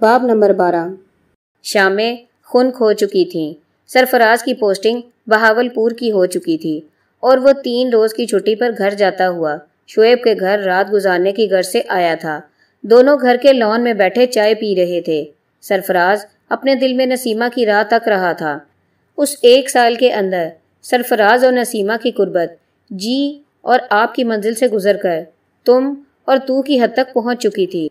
باب نمبر بارہ۔ شامیں خون کھو چکی تھیں سرفراز کی پوسٹنگ بہاول پور کی ہو چکی تھی اور وہ تین روز کی چھٹی پر گھر جاتا ہوا شعیب کے گھر رات گزارنے کی گھر سے آیا تھا۔ دونوں گھر کے لون میں بیٹھے چائے پی رہے تھے۔ سرفراز اپنے دل میں نسیمہ کی راہ تک رہا تھا۔ اس ایک سال کے اندر سرفراز اور نسیمہ کی قربت جی اور آپ کی منزل سے گزر کر تم اور تو کی حد تک پہنچ چکی تھی۔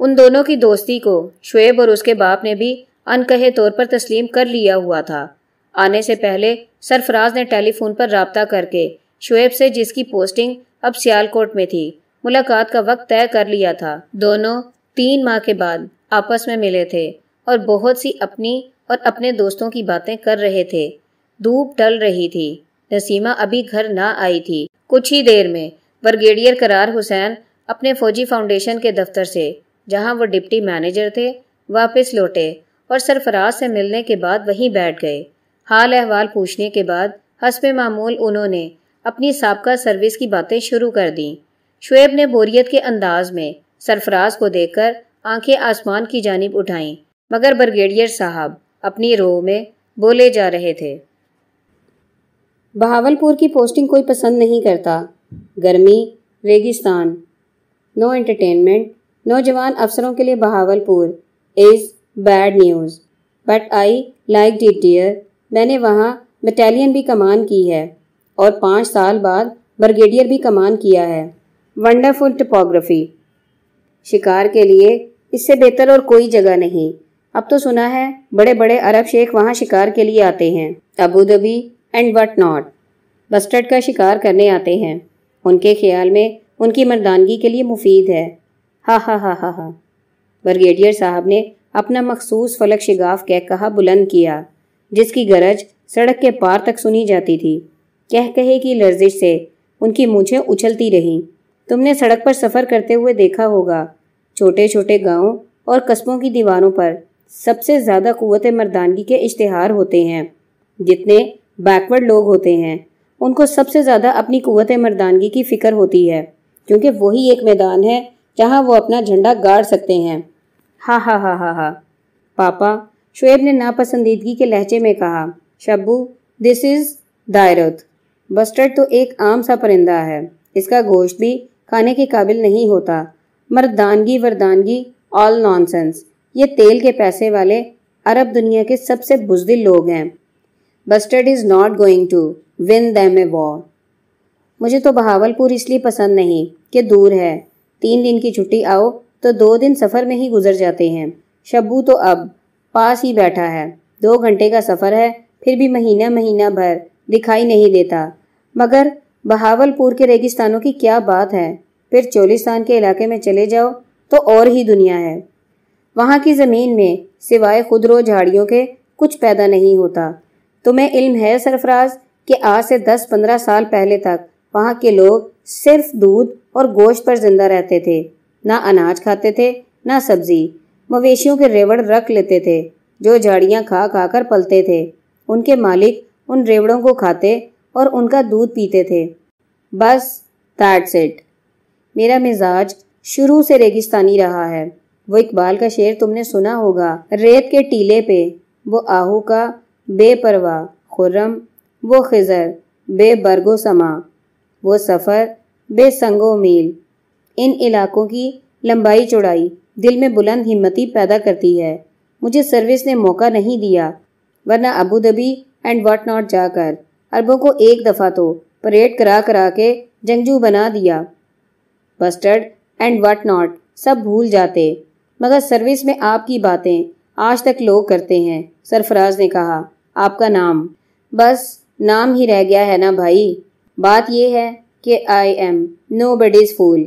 ان دونوں کی دوستی کو شعیب اور اس کے باپ نے بھی انکہے طور پر تسلیم کر لیا ہوا تھا۔ آنے سے پہلے سرفراز نے ٹیلی فون پر رابطہ کر کے شعیب سے جس کی پوسٹنگ اب سیال کوٹ میں تھی، ملاقات کا وقت طے کر لیا تھا۔ دونوں تین ماہ کے بعد آپس میں ملے تھے اور بہت سی اپنی اور اپنے دوستوں کی باتیں کر رہے تھے۔ دھوپ ڈل رہی تھی۔ نسیمہ ابھی گھر نہ آئی تھی۔ کچھ ہی دیر میں برگیڈیئر قرار حسین اپنے فوجی فاؤنڈیشن کے دفتر سے جہاں وہ ڈپٹی مینیجر تھے، واپس لوٹے اور سرفراز سے ملنے کے بعد وہیں بیٹھ گئے۔ حال احوال پوچھنے کے بعد حسب معمول انہوں نے اپنی سابقہ سروس کی باتیں شروع کر دیں۔ شعیب نے بوریت کے انداز میں سرفراز کو دیکھ کر آنکھیں آسمان کی جانب اٹھائیں، مگر برگیڈیئر صاحب اپنی رو میں بولے جا رہے تھے۔ بہاول پور کی پوسٹنگ کوئی پسند نہیں کرتا۔ گرمی، ریگستان۔ No entertainment. نوجوان افسروں کے لیے Bahawalpur is bad news but I like that dear میں نے وہاں بٹالین بھی کمان کی ہے اور پانچ سال بعد برگیڈیئر بھی کمان کیا ہے۔ ونڈرفل ٹپوگرافی شکار کے لیے اس سے بہتر اور کوئی جگہ نہیں۔ اب تو سنا ہے بڑے بڑے عرب شیخ وہاں شکار کے لیے آتے ہیں۔ Abu Dhabi and what not bustard کا شکار کرنے آتے ہیں۔ ان کے خیال میں ان کی مردانگی کے لیے مفید ہے۔ ہا ہا ہا ہا ہا۔ برگیڈیئر صاحب نے اپنا مخصوص فلک شگاف کہہ کہا بلند کیا، جس کی گرج سڑک کے پار تک سنی جاتی تھی۔ کہہ کہے کی لرزش سے ان کی مجھے اچھلتی رہی تم نے سڑک پر سفر کرتے ہوئے دیکھا ہوگا، چھوٹے چھوٹے گاؤں اور قصبوں کی دیواروں پر سب سے زیادہ قوت مردانگی کے اشتہار ہوتے ہیں۔ جتنے بیکورڈ لوگ ہوتے ہیں، ان کو سب سے زیادہ اپنی قوت مردانگی کی فکر ہوتی ہے، کیونکہ وہی ایک میدان ہے جہاں وہ اپنا جھنڈا گاڑ سکتے ہیں۔ ہا ہا ہا ہا ہا پاپا، شعیب نے ناپسندیدگی کے لہجے میں کہا، شبو، دس از دائرت بسٹرڈ تو ایک عام سا پرندہ ہے۔ اس کا گوشت بھی کھانے کے قابل نہیں ہوتا۔ مردانگی، وردانگی آل نان سینس یہ تیل کے پیسے والے عرب دنیا کے سب سے بزدل لوگ ہیں۔ Bustard is not going to win them a war مجھے تو بہاول پور اس لیے پسند نہیں کہ دور ہے۔ تین دن کی چھٹی آؤ تو دو دن سفر میں ہی گزر جاتے ہیں۔ شبو تو اب پاس ہی بیٹھا ہے۔ دو گھنٹے کا سفر ہے، پھر بھی مہینہ مہینہ بھر دکھائی نہیں دیتا۔ مگر بہاول پور کے ریگستانوں کی کیا بات ہے؟ پھر چولستان کے علاقے میں چلے جاؤ تو اور ہی دنیا ہے۔ وہاں کی زمین میں سوائے خودرو جھاڑیوں کے کچھ پیدا نہیں ہوتا۔ تمہیں علم ہے سرفراز کہ آج سے دس پندرہ سال پہلے تک وہاں کے لوگ صرف دودھ اور گوشت پر زندہ رہتے تھے، نہ اناج کھاتے تھے، نہ سبزی۔ مویشیوں کے ریوڑ رکھ لیتے تھے، جو جھاڑیاں کھا کھا کر پلتے تھے۔ ان کے مالک ان ریوڑوں کو کھاتے اور ان کا دودھ پیتے تھے۔ بس دیٹس اٹ میرا مزاج شروع سے ریگستانی رہا ہے۔ وہ اقبال کا شعر تم نے سنا ہوگا۔ ریت کے ٹیلے پہ، وہ آہو کا بے پرواہ، خرم، وہ خزر بے برگ و سما۔ وہ سفر بے سنگ و میل۔ ان علاقوں کی لمبائی چوڑائی دل میں بلند ہمتی پیدا کرتی ہے۔ مجھے سروس نے موقع نہیں دیا، ورنہ ابو دبی اینڈ واٹ ناٹ جا کر اربوں کو ایک دفعہ تو پریڈ کرا کرا کے جنگجو بنا دیا۔ بسٹرڈ اینڈ واٹ ناٹ سب بھول جاتے، مگر سروس میں آپ کی باتیں آج تک لوگ کرتے ہیں۔ سرفراز نے کہا، آپ کا نام؟ بس، نام ہی رہ گیا ہے نا بھائی۔ بات یہ ہے کہ آئی ایم نو بڈیز فول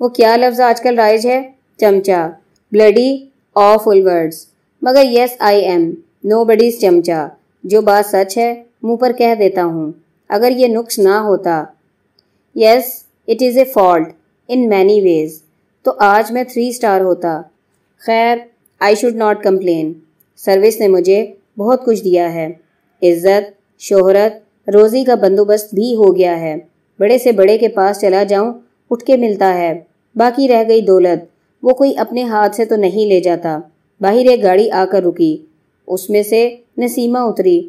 وہ کیا لفظ آج کل رائج ہے؟ چمچا. بلڈی آفل ورڈز مگر یس آئی ایم نو بڈیز چمچا. جو بات سچ ہے، منہ پر کہہ دیتا ہوں. اگر یہ نقص نہ ہوتا. Yes it is a fault in many ways تو آج میں تھری سٹار ہوتا. خیر I should not complain service نے مجھے بہت کچھ دیا ہے. عزت، شہرت روزی کا بندوبست بھی ہو گیا ہے۔ بڑے سے بڑے کے پاس چلا جاؤں، اٹھ کے ملتا ہے۔ باقی رہ گئی دولت۔ وہ کوئی اپنے ہاتھ سے تو نہیں لے جاتا۔ باہر ایک گاڑی آ کر رکی۔ اس میں سے نسیمہ اتری۔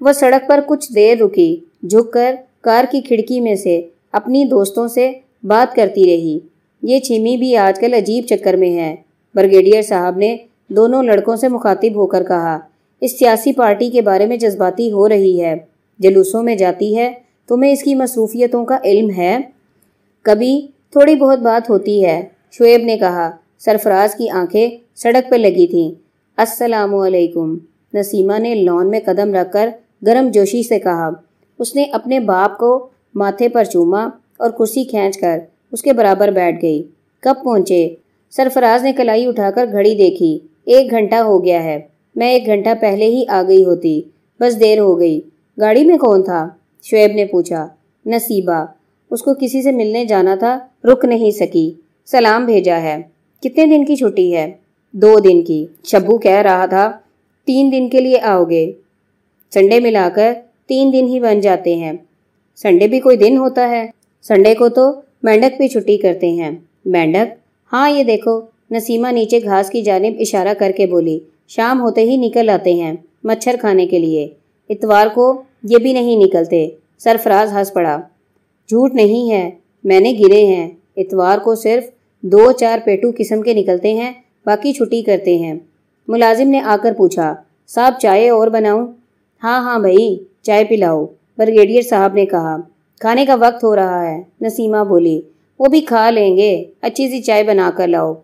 وہ سڑک پر کچھ دیر رکی۔ جھک کر کار کی کھڑکی میں سے اپنی دوستوں سے بات کرتی رہی۔ یہ چھیمی بھی آج کل عجیب چکر میں ہے۔ برگیڈیئر صاحب نے دونوں لڑکوں سے مخاطب ہو کر کہا، اس سیاسی پارٹی کے بارے میں جذباتی ہو رہی ہے۔ جلوسوں میں جاتی ہے، تمہیں اس کی مصروفیتوں کا علم ہے۔ کبھی تھوڑی بہت بات ہوتی ہے، شعیب نے کہا۔ سرفراز کی آنکھیں سڑک پہ لگی تھیں۔ السلام علیکم۔ نسیمہ نے لون میں قدم رکھ کر گرم جوشی سے کہا۔ اس نے اپنے باپ کو ماتھے پر چوما اور کرسی کھینچ کر اس کے برابر بیٹھ گئی۔ کب پہنچے؟ سرفراز نے کلائی اٹھا کر گھڑی دیکھی۔ ایک گھنٹہ ہو گیا ہے۔ میں ایک گھنٹہ پہلے ہی آ گئی ہوتی۔ بس دیر ہو گئی۔ گاڑی میں کون تھا؟ شعیب نے پوچھا۔ نصیبہ۔ اس کو کسی سے ملنے جانا تھا، رک نہیں سکی۔ سلام بھیجا ہے۔ کتنے دن کی چھٹی ہے؟ دو دن کی۔ شبو کہہ رہا تھا، تین دن کے لیے آؤ گے۔ سنڈے ملا کر تین دن ہی بن جاتے ہیں۔ سنڈے بھی کوئی دن ہوتا ہے۔ سنڈے کو تو مینڈک بھی چھٹی کرتے ہیں۔ مینڈک؟ ہاں یہ دیکھو۔ نسیمہ نیچے گھاس کی جانب اشارہ کر کے بولی، شام ہوتے ہی نکل آتے ہیں مچھر کھانے کے لیے۔ اتوار کو یہ بھی نہیں نکلتے۔ سرفراز ہنس پڑا۔ جھوٹ نہیں ہے، میں نے گرے ہیں۔ اتوار کو صرف دو چار پیٹو قسم کے نکلتے ہیں، باقی چھٹی کرتے ہیں۔ ملازم نے آ کر پوچھا، صاحب چائے اور بناؤں؟ ہاں ہاں بھائی، چائے پلاؤ۔ برگیڈیئر صاحب نے کہا، کھانے کا وقت ہو رہا ہے۔ نسیمہ بولی، وہ بھی کھا لیں گے، اچھی سی چائے بنا کر لاؤ۔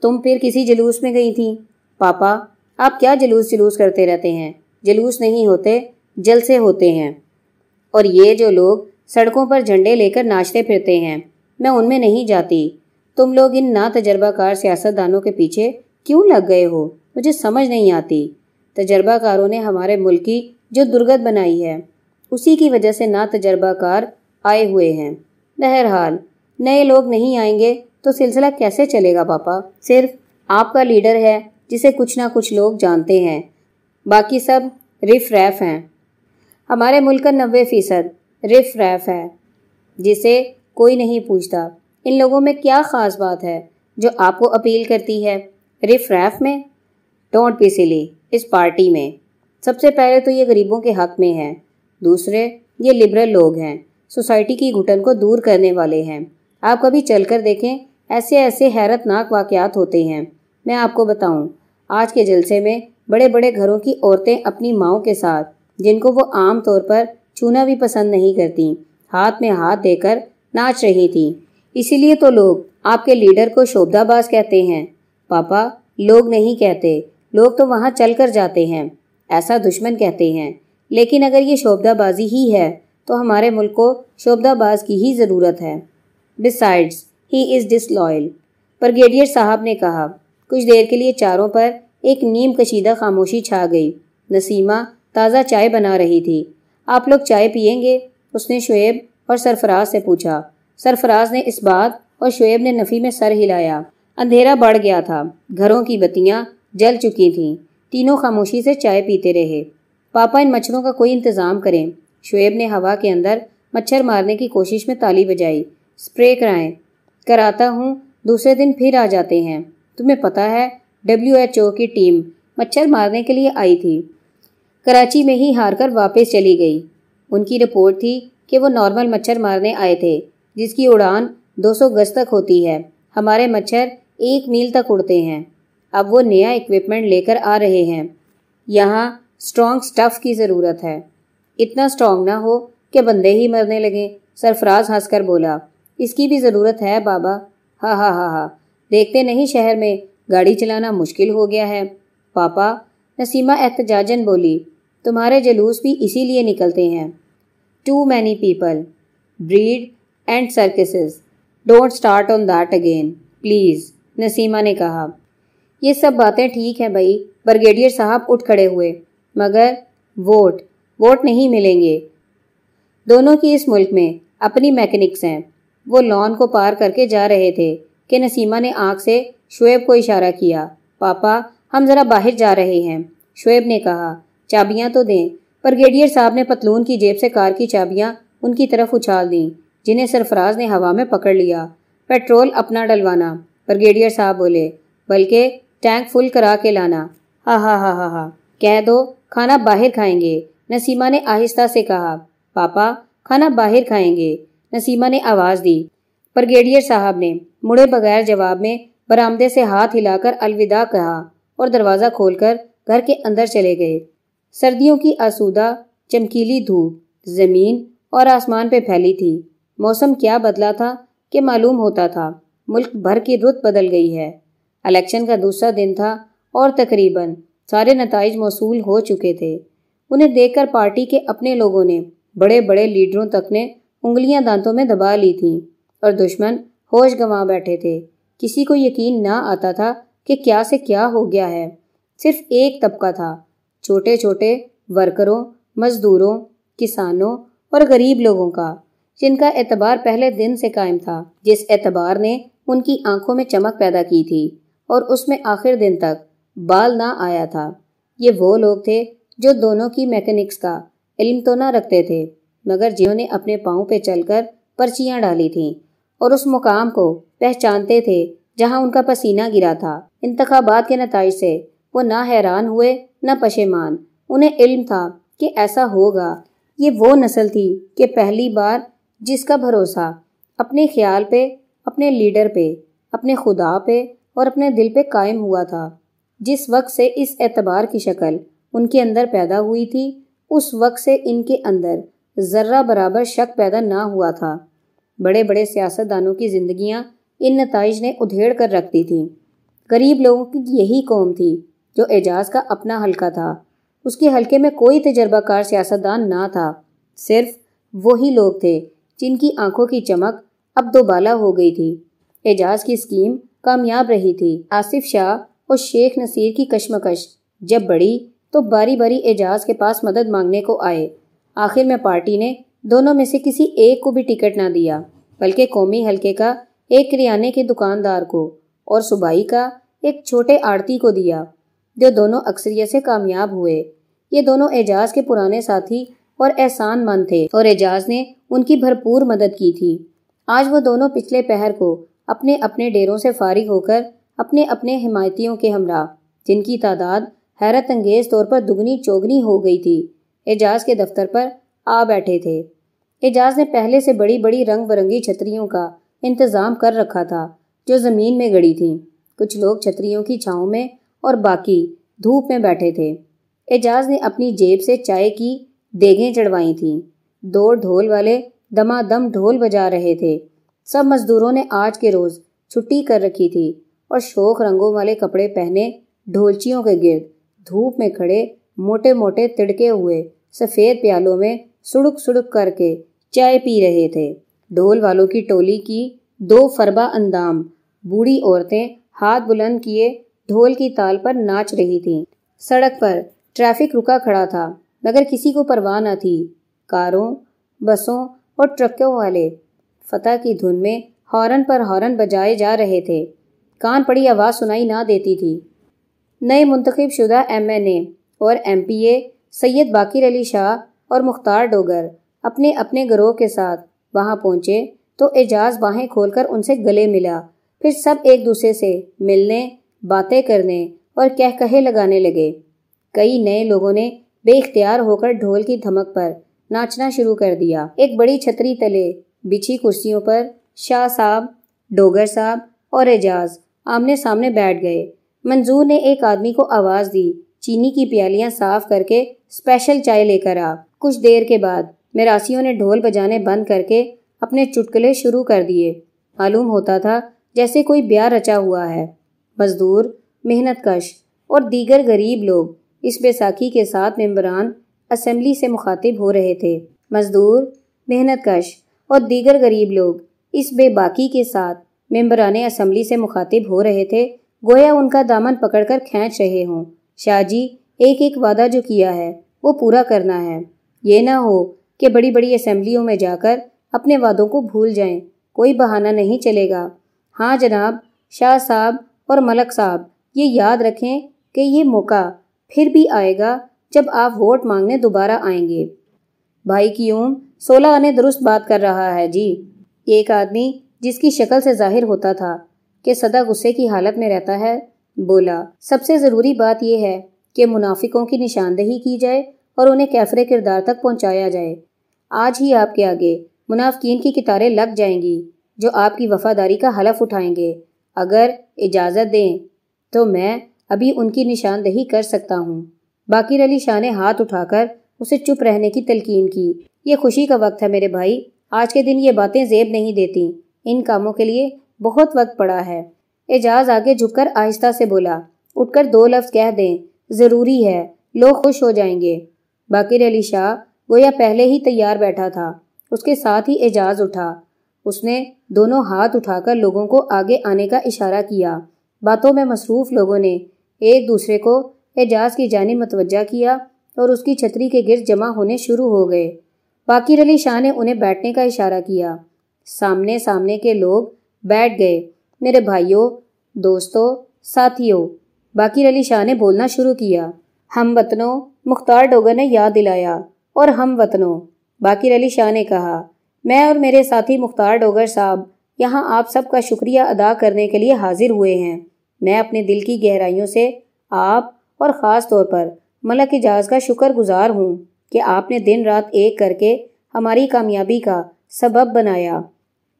تم پھر کسی جلوس میں گئی تھی پاپا، آپ کیا جلوس جلوس کرتے رہتے ہیں؟ جلوس نہیں ہوتے جلسے ہوتے ہیں۔ اور یہ جو لوگ سڑکوں پر جھنڈے لے کر ناچتے پھرتے ہیں، میں ان میں نہیں جاتی۔ تم لوگ ان نا تجربہ کار سیاست دانوں کے پیچھے کیوں لگ گئے ہو؟ مجھے سمجھ نہیں آتی۔ تجربہ کاروں نے ہمارے ملک کی جو درگت بنائی ہے، اسی کی وجہ سے نا تجربہ کار آئے ہوئے ہیں۔ بہرحال، نئے لوگ نہیں آئیں گے تو سلسلہ کیسے چلے گا پاپا؟ صرف آپ کا لیڈر ہے جسے کچھ نہ کچھ لوگ جانتے ہیں۔ باقی سب رف ریف ہیں۔ ہمارے ملک کا نوے فیصد رف ریف ہے، جسے کوئی نہیں پوچھتا۔ ان لوگوں میں کیا خاص بات ہے جو آپ کو اپیل کرتی ہے رف ریف میں؟ ڈونٹ پی سلی اس پارٹی میں۔ سب سے پہلے تو یہ غریبوں کے حق میں ہے دوسرے، یہ لبرل لوگ ہیں۔ سوسائٹی کی گھٹن کو دور کرنے والے ہیں۔ آپ کبھی چل کر دیکھیں، ایسے ایسے حیرت ناک واقعات ہوتے ہیں۔ میں آپ کو بتاؤں، آج کے جلسے میں بڑے بڑے گھروں کی عورتیں اپنی ماؤں کے ساتھ، جن کو وہ عام طور پر چھونا بھی پسند نہیں کرتی، ہاتھ میں ہاتھ دے کر ناچ رہی تھیں اسی لیے تو لوگ آپ کے لیڈر کو شوبدہ باز کہتے ہیں۔ پاپا، لوگ نہیں کہتے، لوگ تو وہاں چل کر جاتے ہیں، ایسا دشمن کہتے ہیں۔ لیکن اگر یہ شوبدہ بازی ہی ہے، تو ہمارے ملک کو شوبدہ باز کی ہی ضرورت ہے۔ Besides he is disloyal brigadier صاحب نے کہا، کچھ دیر کے لیے چاروں پر ایک نیم کشیدہ خاموشی چھا گئی۔ نسیمہ تازہ چائے بنا رہی تھی۔ آپ لوگ چائے پئیں گے؟ اس نے شعیب اور سرفراز سے پوچھا۔ سرفراز نے اس بات اور شعیب نے نفی میں سر ہلایا۔ اندھیرا بڑھ گیا تھا۔ گھروں کی بتیاں جل چکی تھیں۔ تینوں خاموشی سے چائے پیتے رہے۔ پاپا ان مچھروں کا کوئی انتظام کریں۔ شعیب نے ہوا کے اندر مچھر مارنے کی کوشش میں تالی بجائی۔ اسپرے کرائیں۔ کراتا ہوں، دوسرے دن پھر آ جاتے ہیں۔ تمہیں پتہ ہے ڈبلیو ایچ او کی ٹیم مچھر مارنے کے لیے آئی تھی۔ کراچی میں ہی ہار کر واپس چلی گئی۔ ان کی رپورٹ تھی کہ وہ نارمل مچھر مارنے آئے تھے، جس کی اڑان دو سو گز تک ہوتی ہے۔ ہمارے مچھر ایک میل تک اڑتے ہیں۔ اب وہ نیا اکوپمنٹ لے کر آ رہے ہیں۔ یہاں اسٹرانگ سٹف کی ضرورت ہے۔ اتنا اسٹرانگ نہ ہو کہ بندے ہی مرنے لگیں۔ سرفراز ہنس کر بولا، اس کی بھی ضرورت ہے بابا۔ ہاں ہاں ہاں ہاں۔ دیکھتے نہیں شہر میں گاڑی چلانا مشکل ہو گیا ہے۔ پاپا، نسیمہ احتجاجن بولی، تمہارے جلوس بھی اسی لیے نکلتے ہیں۔ Too many people bread and circuses don't start on that again please Naseema نے کہا۔ یہ سب باتیں ٹھیک ہیں بھائی برگیڈیئر صاحب اٹھ کھڑے ہوئے۔ مگر ووٹ ووٹ نہیں ملیں گے۔ دونوں کی اس ملک میں اپنی میکنکس ہیں۔ وہ لان کو پار کر کے جا رہے تھے کہ نسیمہ نے آنکھ سے شعیب کو اشارہ کیا، پاپا، ہم ذرا باہر جا رہے ہیں۔ شعیب نے کہا، چابیاں تو دیں۔ برگیڈیئر صاحب نے پتلون کی جیب سے کار کی چابیاں ان کی طرف اچھال دیں، جنہیں سرفراز نے ہوا میں پکڑ لیا۔ پیٹرول اپنا ڈلوانا۔ برگیڈیئر صاحب بولے، بلکہ ٹینک فل کرا کے لانا۔ ہاں ہاں ہاں ہاں ہاں کہہ دو، کھانا باہر کھائیں گے۔ نسیمہ نے آہستہ سے کہا، پاپا، کھانا باہر کھائیں گے۔ نسیمہ نے آواز دی۔ برگیڈیئر صاحب نے مڑے بغیر جواب میں برآمدے سے ہاتھ ہلا کر الوداع کہا اور دروازہ کھول کر گھر کے اندر چلے گئے۔ سردیوں کی آسودہ، چمکیلی دھوپ زمین اور آسمان پہ پھیلی تھی۔ موسم کیا بدلا تھا کہ معلوم ہوتا تھا۔ ملک بھر کی رت بدل گئی ہے۔ الیکشن کا دوسرا دن تھا اور تقریباً سارے نتائج موصول ہو چکے تھے۔ انہیں دیکھ کر پارٹی کے اپنے لوگوں نے بڑے بڑے لیڈروں تک نے انگلیاں دانتوں میں دبا لی تھیں اور دشمن ہوش گنوا بیٹھے تھے۔ کسی کو یقین نہ آتا تھا کہ کیا سے کیا ہو گیا ہے۔ صرف ایک طبقہ تھا، چھوٹے چھوٹے ورکروں، مزدوروں، کسانوں اور غریب لوگوں کا، جن کا اعتبار پہلے دن سے قائم تھا۔ جس اعتبار نے ان کی آنکھوں میں چمک پیدا کی تھی اور اس میں آخر دن تک بال نہ آیا تھا۔ یہ وہ لوگ تھے جو دونوں کی میکنکس کا علم تو نہ رکھتے تھے، مگر جنہوں نے اپنے پاؤں پہ چل کر پرچیاں ڈالی تھیں اور اس مقام کو پہچانتے تھے جہاں ان کا پسینہ گرا تھا۔ انتخابات کے نتائج سے وہ نہ حیران ہوئے، نہ پشیمان۔ انہیں علم تھا کہ ایسا ہوگا۔ یہ وہ نسل تھی کہ پہلی بار جس کا بھروسہ اپنے خیال پہ، اپنے لیڈر پہ، اپنے خدا پہ اور اپنے دل پہ قائم ہوا تھا۔ جس وقت سے اس اعتبار کی شکل ان کے اندر پیدا ہوئی تھی، اس وقت سے ان کے اندر ذرہ برابر شک پیدا نہ ہوا تھا۔ بڑے بڑے سیاست دانوں کی زندگیاں ان نتائج نے ادھیڑ کر رکھتی تھیں غریب لوگوں کی یہی قوم تھی جو اعجاز کا اپنا حلقہ تھا۔ اس کے حلقے میں کوئی تجربہ کار سیاست دان نہ تھا۔ صرف وہی لوگ تھے جن کی آنکھوں کی چمک اب دوبالا ہو گئی تھی۔ اعجاز کی اسکیم کامیاب رہی تھی۔ آصف شاہ اور شیخ نصیر کی کشمکش جب بڑی تو باری باری اعجاز کے پاس مدد مانگنے کو آئے۔ آخر میں پارٹی نے دونوں میں سے کسی ایک کو بھی ٹکٹ نہ دیا، بلکہ قومی حلقے کا ایک کریانے کے دکاندار کو اور صوبائی کا ایک چھوٹے آڑتی کو دیا جو دونوں اکثریت سے کامیاب ہوئے۔ یہ دونوں اعجاز کے پرانے ساتھی اور احسان مند تھے اور اعجاز نے ان کی بھرپور مدد کی تھی۔ آج وہ دونوں پچھلے پہر کو اپنے اپنے ڈیروں سے فارغ ہو کر اپنے اپنے حمایتیوں کے ہمراہ، جن کی تعداد حیرت انگیز طور پر دگنی چوگنی ہو گئی تھی، اعجاز کے دفتر پر آ بیٹھے تھے۔ اعجاز نے پہلے سے بڑی بڑی رنگ برنگی چھتریوں کا انتظام کر رکھا تھا جو زمین میں گڑی تھیں کچھ لوگ چھتریوں کی چھاؤں میں اور باقی دھوپ میں بیٹھے تھے۔ اعجاز نے اپنی جیب سے چائے کی دیگیں چڑھوائی تھیں۔ دو ڈھول والے دما دم ڈھول بجا رہے تھے۔ سب مزدوروں نے آج کے روز چھٹی کر رکھی تھی اور شوق رنگوں والے کپڑے پہنے ڈھولچیوں کے گرد دھوپ میں کھڑے موٹے موٹے تڑکے ہوئے سفید پیالوں میں سڑک سڑک کر کے چائے پی رہے تھے۔ ڈھول والوں کی ٹولی کی دو فربا اندام۔ بوڑھی عورتیں ہاتھ بلند کیے ڈھول کی تال پر ناچ رہی تھیں۔ سڑک پر ٹریفک رکا کھڑا تھا، مگر کسی کو پرواہ نہ تھی۔ کاروں، بسوں اور ٹرکوں والے فتح کی دھن میں ہارن پر ہارن بجائے جا رہے تھے۔ کان پڑی آواز سنائی نہ دیتی تھی۔ نئے منتخب شدہ ایم این اے اور ایم پی اے سید باقر علی شاہ اور مختار ڈوگر اپنے اپنے گروہ کے ساتھ وہاں پہنچے تو اعجاز باہیں کھول کر ان سے گلے ملا۔ پھر سب ایک دوسرے سے ملنے، باتیں کرنے اور کہہ کہے لگانے لگے۔ کئی نئے لوگوں نے بے اختیار ہو کر ڈھول کی دھمک پر ناچنا شروع کر دیا۔ ایک بڑی چھتری تلے بچھی کرسیوں پر شاہ صاحب، ڈوگر صاحب اور اعجاز آمنے سامنے بیٹھ گئے۔ منظور نے ایک آدمی کو آواز دی، چینی کی پیالیاں صاف کر کے اسپیشل چائے لے کر آ۔ کچھ دیر کے بعد میراسیوں نے ڈھول بجانے بند کر کے اپنے چٹکلے شروع کر دیے۔ معلوم ہوتا تھا جیسے کوئی بیاہ رچا ہوا ہے۔ مزدور، محنت کش اور دیگر غریب لوگ اس بیساکھی کے ساتھ ممبران اسمبلی سے مخاطب ہو رہے تھے۔ مزدور، محنت کش اور دیگر غریب لوگ اس بے باکی کے ساتھ ممبران اسمبلی سے مخاطب ہو رہے تھے۔ گویا ان کا دامن پکڑ کر کھینچ رہے ہوں۔ شاہ جی ایک ایک وعدہ جو کیا ہے، وہ پورا کرنا ہے۔ یہ نہ ہو کہ بڑی بڑی اسمبلیوں میں جا کر اپنے وعدوں کو بھول جائیں، کوئی بہانہ نہیں چلے گا۔ ہاں جناب، شاہ صاحب اور ملک صاحب، یہ یاد رکھیں کہ یہ موقع پھر بھی آئے گا جب آپ ووٹ مانگنے دوبارہ آئیں گے۔ بھائی کی سولہ آنے درست بات کر رہا ہے جی۔ ایک آدمی جس کی شکل سے ظاہر ہوتا تھا کہ سدا غصے کی حالت میں رہتا ہے، بولا، سب سے ضروری بات یہ ہے کہ منافقوں کی نشاندہی کی جائے اور انہیں کیفر کردار تک پہنچایا جائے۔ آج ہی آپ کے آگے منافقین کی کتاریں لگ جائیں گی جو آپ کی وفاداری کا حلف اٹھائیں گے۔ اگر اجازت دیں تو میں ابھی ان کی نشاندہی کر سکتا ہوں۔ باقی علی شاہ نے ہاتھ اٹھا کر اسے چپ رہنے کی تلقین کی۔ یہ خوشی کا وقت ہے میرے بھائی۔ آج کے دن یہ باتیں زیب نہیں دیتی۔ ان کاموں کے لیے بہت وقت پڑا ہے۔ اعجاز آگے جھک کر آہستہ سے بولا، اٹھ کر دو لفظ کہہ دیں، ضروری ہے، لوگ خوش ہو جائیں گے۔ باقر علی شاہ گویا پہلے ہی تیار بیٹھا تھا۔ اس کے ساتھ ہی اعجاز اٹھا۔ اس نے دونوں ہاتھ اٹھا کر لوگوں کو آگے آنے کا اشارہ کیا۔ باتوں میں مصروف لوگوں نے ایک دوسرے کو اعجاز کی جانب متوجہ کیا اور اس کی چھتری کے گرد جمع ہونے شروع ہو گئے۔ باقر علی شاہ نے انہیں بیٹھنے کا اشارہ کیا۔ سامنے سامنے کے لوگ بیٹھ گئے۔ میرے بھائیوں، دوستوں، ساتھیوں، باقر علی شاہ نے بولنا شروع کیا۔ ہم وطنوں، مختار ڈوگر نے یاد دلایا۔ اور ہم وطنوں، باقر علی شاہ نے کہا، میں اور میرے ساتھی مختار ڈوگر صاحب یہاں آپ سب کا شکریہ ادا کرنے کے لیے حاضر ہوئے ہیں۔ میں اپنے دل کی گہرائیوں سے آپ اور خاص طور پر ملک اجاز کا شکر گزار ہوں کہ آپ نے دن رات ایک کر کے ہماری کامیابی کا سبب بنایا۔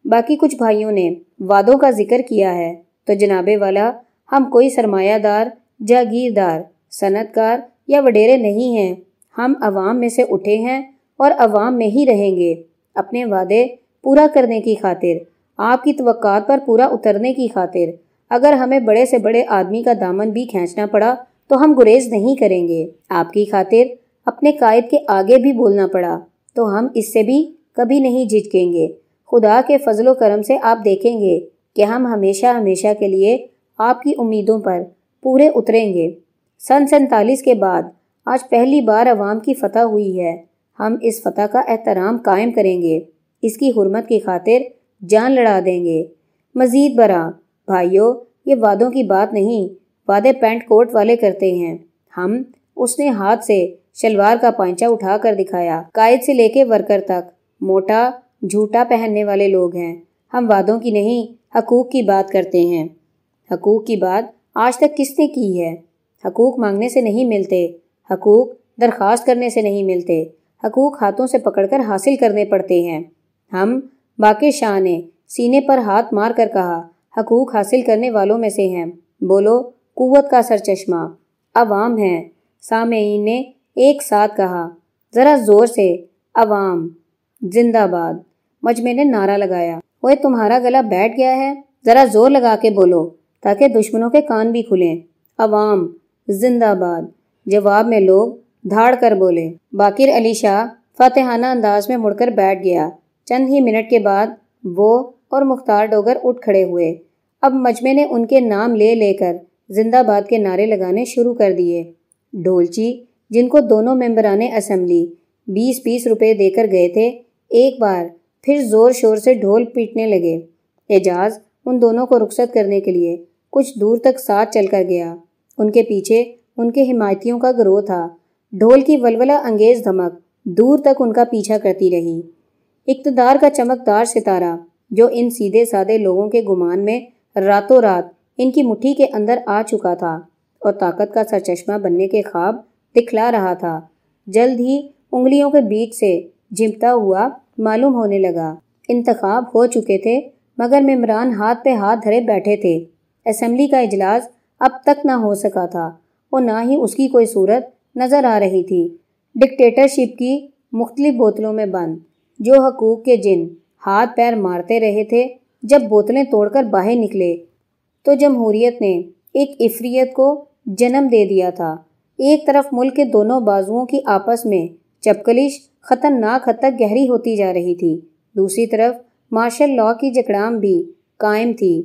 باقی کچھ بھائیوں نے وعدوں کا ذکر کیا ہے تو جناب والا، ہم کوئی سرمایہ دار، جاگیردار صنعت کار یا وڈیرے نہیں ہیں۔ ہم عوام میں سے اٹھے ہیں اور عوام میں ہی رہیں گے۔ اپنے وعدے پورا کرنے کی خاطر، آپ کی توقعات پر پورا اترنے کی خاطر۔ اگر ہمیں بڑے سے بڑے آدمی کا دامن بھی کھینچنا پڑا تو ہم گریز نہیں کریں گے۔ آپ کی خاطر اپنے قائد کے آگے بھی بولنا پڑا تو ہم اس سے بھی کبھی نہیں جھجکیں گے۔ خدا کے فضل و کرم سے آپ دیکھیں گے کہ ہم ہمیشہ ہمیشہ کے لیے آپ کی امیدوں پر پورے اتریں گے۔ سن سینتالیس کے بعد آج پہلی بار عوام کی فتح ہوئی ہے۔ ہم اس فتح کا احترام قائم کریں گے۔ اس کی حرمت کی خاطر جان لڑا دیں گے۔ مزید برآں بھائیوں یہ وعدوں کی بات نہیں، وعدے پینٹ کوٹ والے کرتے ہیں۔ ہم اس نے ہاتھ سے شلوار کا پانچا اٹھا کر دکھایا۔ قائد سے لے کے ورکر تک۔ موٹا، جھوٹا پہننے والے لوگ ہیں۔ ہم وعدوں کی نہیں، حقوق کی بات کرتے ہیں۔ حقوق کی بات آج تک کس نے کی ہے؟ حقوق مانگنے سے نہیں ملتے۔ حقوق درخواست کرنے سے نہیں ملتے۔ حقوق ہاتھوں سے پکڑ کر حاصل کرنے پڑتے ہیں۔ ہم باقی شاہ نے سینے پر ہاتھ مار کر کہا، حقوق حاصل کرنے والوں میں سے ہیں۔ بولو، قوت کا سر چشمہ عوام ہیں۔ سامعین نے ایک ساتھ کہا۔ ذرا زور سے، عوام، زندہ باد۔ مجمع نے نعرہ لگایا۔ وہ تمہارا گلا بیٹھ گیا ہے۔ ذرا زور لگا کے بولو تاکہ دشمنوں کے کان بھی کھلیں۔ عوام، زندہ باد۔ جواب میں لوگ دھاڑ کر بولے۔ باقر علی شاہ فاتحانہ انداز میں مڑ کر بیٹھ گیا۔ چند ہی منٹ کے بعد وہ اور مختار ڈوگر اٹھ کھڑے ہوئے۔ اب مجمع نے ان کے نام لے لے کر زندہ باد کے نعرے لگانے شروع کر دیے۔ ڈھولچی جن کو دونوں ممبران اسمبلی بیس بیس روپے دے کر گئے تھے، ایک بار پھر زور شور سے ڈھول پیٹنے لگے۔ اعجاز ان دونوں کو رخصت کرنے کے لیے کچھ دور تک ساتھ چل کر گیا۔ ان کے پیچھے ان کے حمایتیوں کا گروہ تھا۔ ڈھول کی ولولہ انگیز دھمک دور تک ان کا پیچھا کرتی رہی۔ اقتدار کا چمکدار ستارہ جو ان سیدھے سادے لوگوں کے گمان میں راتوں رات ان کی مٹھی کے اندر آ چکا تھا اور طاقت کا سرچشمہ بننے کے خواب دکھلا رہا تھا۔ جلد ہی انگلیوں کے بیچ سے جھمٹا ہوا معلوم ہونے لگا۔ انتخاب ہو چکے تھے، مگر ممبران ہاتھ پہ ہاتھ دھرے بیٹھے تھے۔ اسمبلی کا اجلاس اب تک نہ ہو سکا تھا۔ اور نہ ہی اس کی کوئی صورت نظر آ رہی تھی۔ ڈکٹیٹرشپ کی مختلف بوتلوں میں بند، جو حقوق کے جن ہاتھ پیر مارتے رہے تھے، جب بوتلیں توڑ کر باہر نکلے، تو جمہوریت نے ایک افریت کو جنم دے دیا تھا۔ ایک طرف ملک کے دونوں بازوؤں کی آپس میں چپکلش خطرناک حد تک گہری ہوتی جا رہی تھی۔ دوسری طرف مارشل لا کی جکڑام بھی قائم تھی۔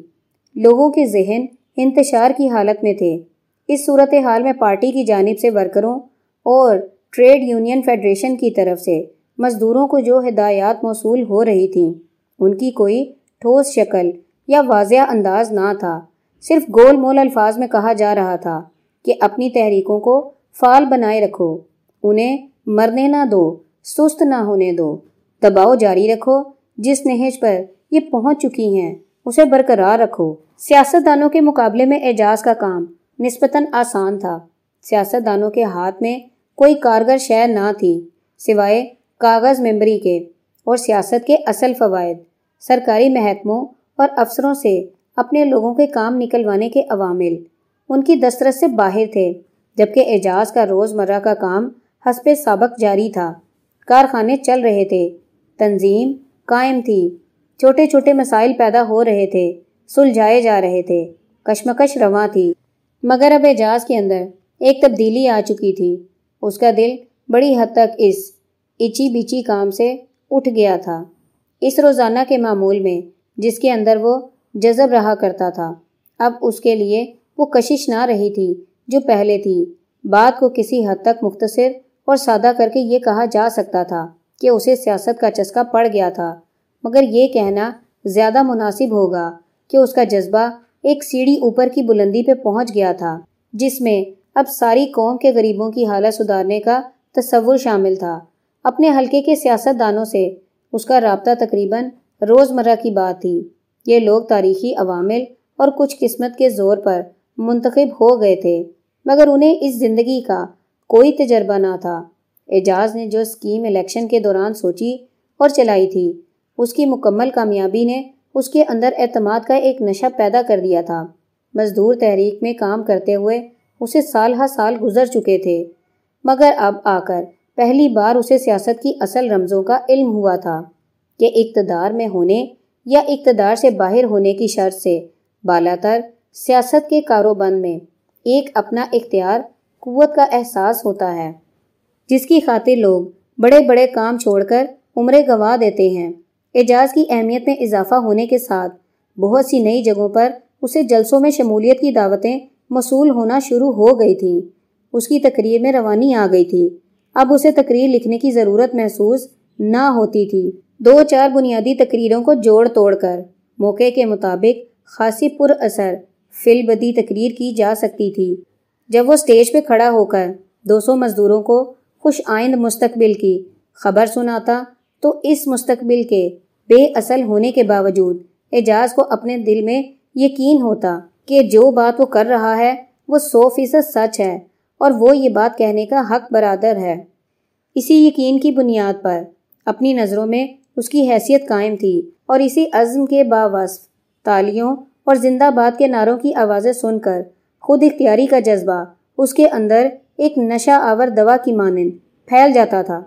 لوگوں کے ذہن انتشار کی حالت میں تھے۔ اس صورت حال میں پارٹی کی جانب سے ورکروں اور ٹریڈ یونین فیڈریشن کی طرف سے مزدوروں کو جو ہدایات موصول ہو رہی تھیں، ان کی کوئی ٹھوس شکل یا واضح انداز نہ تھا۔ صرف گول مول الفاظ میں کہا جا رہا تھا کہ اپنی تحریکوں کو فعال بنائے رکھو، انہیں مرنے نہ دو، سست نہ ہونے دو۔ دباؤ جاری رکھو، جس نہج پر یہ پہنچ چکی ہیں، اسے برقرار رکھو۔ سیاست دانوں کے مقابلے میں اعجاز کا کام نسبتاً آسان تھا۔ سیاست دانوں کے ہاتھ میں کوئی کارگر شہر نہ تھی، سوائے کاغذ ممبری کے، اور سیاست کے اصل فوائد۔ سرکاری محکموں اور افسروں سے اپنے لوگوں کے کام نکلوانے کے عوامل ان کی دسترس سے باہر تھے، جبکہ اعجاز کا روز مرہ کا کام حسب سابق جاری تھا۔ کارخانے چل رہے تھے، تنظیم قائم تھی، چھوٹے چھوٹے مسائل پیدا ہو رہے تھے، سلجھائے جا رہے تھے، کشمکش رواں تھی۔ مگر اب اعجاز کے اندر ایک تبدیلی آ چکی تھی۔ اس کا دل بڑی حد تک اس اچی بیچی کام سے اٹھ گیا تھا۔ اس روزانہ کے معمول میں جس کے اندر وہ جذب رہا کرتا تھا، اب اس کے لیے وہ کشش نہ رہی تھی جو پہلے تھی۔ بات کو کسی حد تک مختصر اور سادہ کر کے یہ کہا جا سکتا تھا کہ اسے سیاست کا چسکا پڑ گیا تھا، مگر یہ کہنا زیادہ مناسب ہوگا کہ اس کا جذبہ ایک سیڑھی اوپر کی بلندی پہ پہنچ گیا تھا، جس میں اب ساری قوم کے غریبوں کی حالت سدھارنے کا تصور شامل تھا۔ اپنے حلقے کے سیاست دانوں سے اس کا رابطہ تقریباً روز مرہ کی بات تھی۔ یہ لوگ تاریخی عوامل اور کچھ قسمت کے زور پر منتخب ہو گئے تھے، مگر انہیں اس زندگی کا کوئی تجربہ نہ تھا۔ اعجاز نے جو اسکیم الیکشن کے دوران سوچی اور چلائی تھی، اس کی مکمل کامیابی نے اس کے اندر اعتماد کا ایک نشہ پیدا کر دیا تھا۔ مزدور تحریک میں کام کرتے ہوئے اسے سال ہر سال گزر چکے تھے۔ مگر اب آ کر پہلی بار اسے سیاست کی اصل رمزوں کا علم ہوا تھا کہ اقتدار میں ہونے یا اقتدار سے باہر ہونے کی شرط سے بالا تر سیاست کے کاروبند میں ایک اپنا اختیار، قوت کا احساس ہوتا ہے، جس کی خاطر لوگ بڑے بڑے کام چھوڑ کر عمریں گنوا دیتے ہیں۔ اعجاز کی اہمیت میں اضافہ ہونے کے ساتھ، بہت سی نئی جگہوں پر اسے جلسوں میں شمولیت کی دعوتیں موصول ہونا شروع ہو گئی تھیں اس کی تقریر میں روانی آ گئی تھی۔ اب اسے تقریر لکھنے کی ضرورت محسوس نہ ہوتی تھی۔ دو چار بنیادی تقریروں کو جوڑ توڑ کر موقع کے مطابق خاصی پر اثر فل بدی تقریر کی جا سکتی تھی۔ جب وہ سٹیج پہ کھڑا ہو کر دو سو مزدوروں کو خوش آئند مستقبل کی خبر سناتا، تو اس مستقبل کے بے اصل ہونے کے باوجود اعجاز کو اپنے دل میں یقین ہوتا کہ جو بات وہ کر رہا ہے وہ سو فیصد سچ ہے اور وہ یہ بات کہنے کا حق برادر ہے۔ اسی یقین کی بنیاد پر اپنی نظروں میں اس کی حیثیت قائم تھی اور اسی عزم کے باوصف، تالیوں اور زندہ باد کے نعروں کی آوازیں سن کر خود اختیاری کا جذبہ اس کے اندر ایک نشہ آور دوا کی مانند پھیل جاتا تھا۔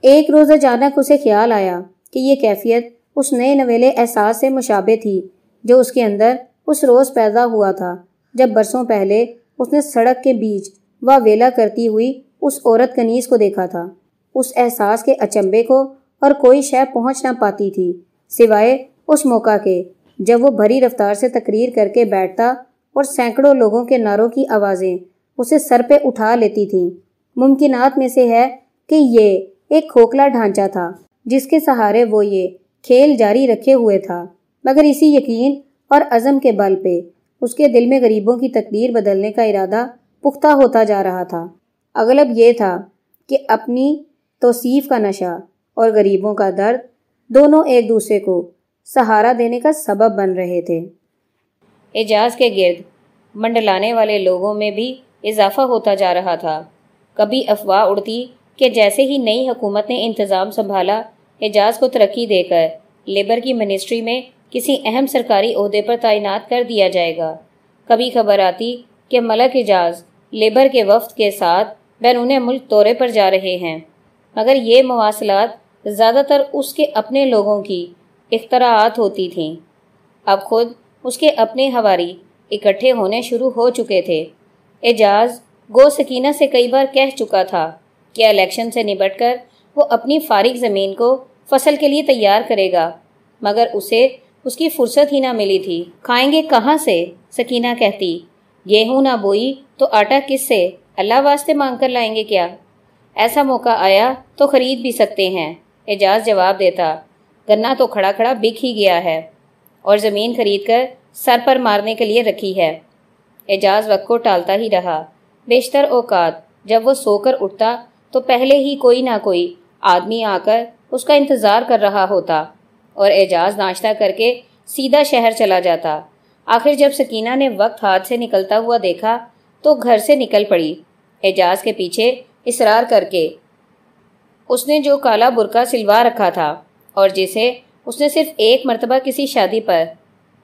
ایک روز اچانک اسے خیال آیا کہ یہ کیفیت اس نئے نویلے احساس سے مشابہ تھی، جو اس کے اندر اس روز پیدا ہوا تھا۔ جب برسوں پہلے اس نے سڑک کے بیچ و ویلا کرتی ہوئی اس عورت کنیز کو دیکھا تھا۔ اس احساس کے اچمبے کو اور کوئی شے پہنچ نہ پاتی تھی، سوائے اس موقع کے جب وہ بھری رفتار سے تقریر کر کے بیٹھتا اور سینکڑوں لوگوں کے نعروں کی آوازیں اسے سر پہ اٹھا لیتی تھیں۔ ممکنات میں سے ہے کہ یہ ایک کھوکھلا ڈھانچہ تھا، جس کے سہارے وہ یہ کھیل جاری رکھے ہوئے تھا، مگر اسی یقین اور عزم کے بل پہ اس کے دل میں غریبوں کی تقدیر بدلنے کا ارادہ پختہ ہوتا جا رہا تھا۔ اغلب یہ تھا کہ اپنی توصیف کا نشہ اور غریبوں کا درد دونوں ایک دوسرے کو سہارا دینے کا سبب بن رہے تھے۔ اعجاز کے گرد منڈلانے والے لوگوں میں بھی اضافہ ہوتا جا رہا تھا۔ کبھی افواہ اڑتی کہ جیسے ہی نئی حکومت نے انتظام سنبھالا اعجاز کو ترقی دے کر لیبر کی منسٹری میں کسی اہم سرکاری عہدے پر تعینات کر دیا جائے گا۔ کبھی خبر آتی کہ ملک اعجاز لیبر کے وفد کے ساتھ بیرون ملک دورے پر جا رہے ہیں، مگر یہ مواصلات زیادہ تر اس کے اپنے لوگوں کی اختراعات ہوتی تھیں۔ اب خود اس کے اپنے ہواری اکٹھے ہونے شروع ہو چکے تھے۔ اعجاز گو سکینہ سے کئی بار کہہ چکا تھا کہ الیکشن سے نبٹ کر وہ اپنی فارغ زمین کو فصل کے لیے تیار کرے گا، مگر اسے اس کی فرصت ہی نہ ملی تھی۔ کھائیں گے کہاں سے؟ سکینہ کہتی۔ گیہوں نہ بوئی تو آٹا کس سے؟ اللہ واسطے مانگ کر لائیں گے کیا؟ ایسا موقع آیا تو خرید بھی سکتے ہیں۔ اعجاز جواب دیتا۔ گنا تو کھڑا کھڑا بک ہی گیا ہے اور زمین خرید کر سر پر مارنے کے لیے رکھی ہے۔ اعجاز وقت کو ٹالتا ہی رہا۔ بیشتر اوقات جب وہ سو کر اٹھتا تو پہلے ہی کوئی نہ کوئی آدمی آ کر اس کا انتظار کر رہا ہوتا اور اعجاز ناشتہ کر کے سیدھا شہر چلا جاتا۔ آخر جب سکینہ نے وقت ہاتھ سے نکلتا ہوا دیکھا تو گھر سے نکل پڑی۔ اعجاز کے پیچھے اصرار کر کے اس نے جو کالا برقع سلوا رکھا تھا اور جسے اس نے صرف ایک مرتبہ کسی شادی پر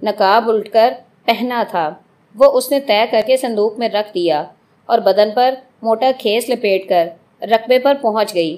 نقاب الٹ کر پہنا تھا، وہ اس نے طے کر کے صندوق میں رکھ دیا اور بدن پر موٹا کھیس لپیٹ کر رقبے پر پہنچ گئی۔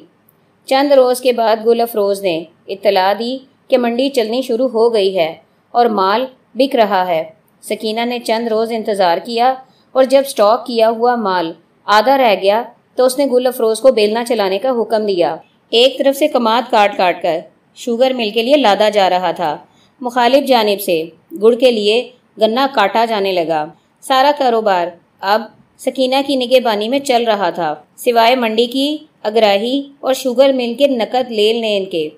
چند روز کے بعد گل افروز نے اطلاع دی کہ منڈی چلنی شروع ہو گئی ہے اور مال بک رہا ہے۔ سکینہ نے چند روز انتظار کیا اور جب سٹاک کیا ہوا مال آدھا رہ گیا تو اس نے گل افروز کو بیلنا چلانے کا حکم دیا۔ ایک طرف سے کماد کاٹ کاٹ کر شوگر مل کے لیے لادا جا رہا تھا۔ مخالف جانب سے گڑ کے لیے گنا کاٹا جانے لگا۔ سارا کاروبار اب سکینہ کی نگہ بانی میں چل رہا تھا۔ سوائے منڈی کی اگراہی اور شوگر مل کے نقد لین لین کے۔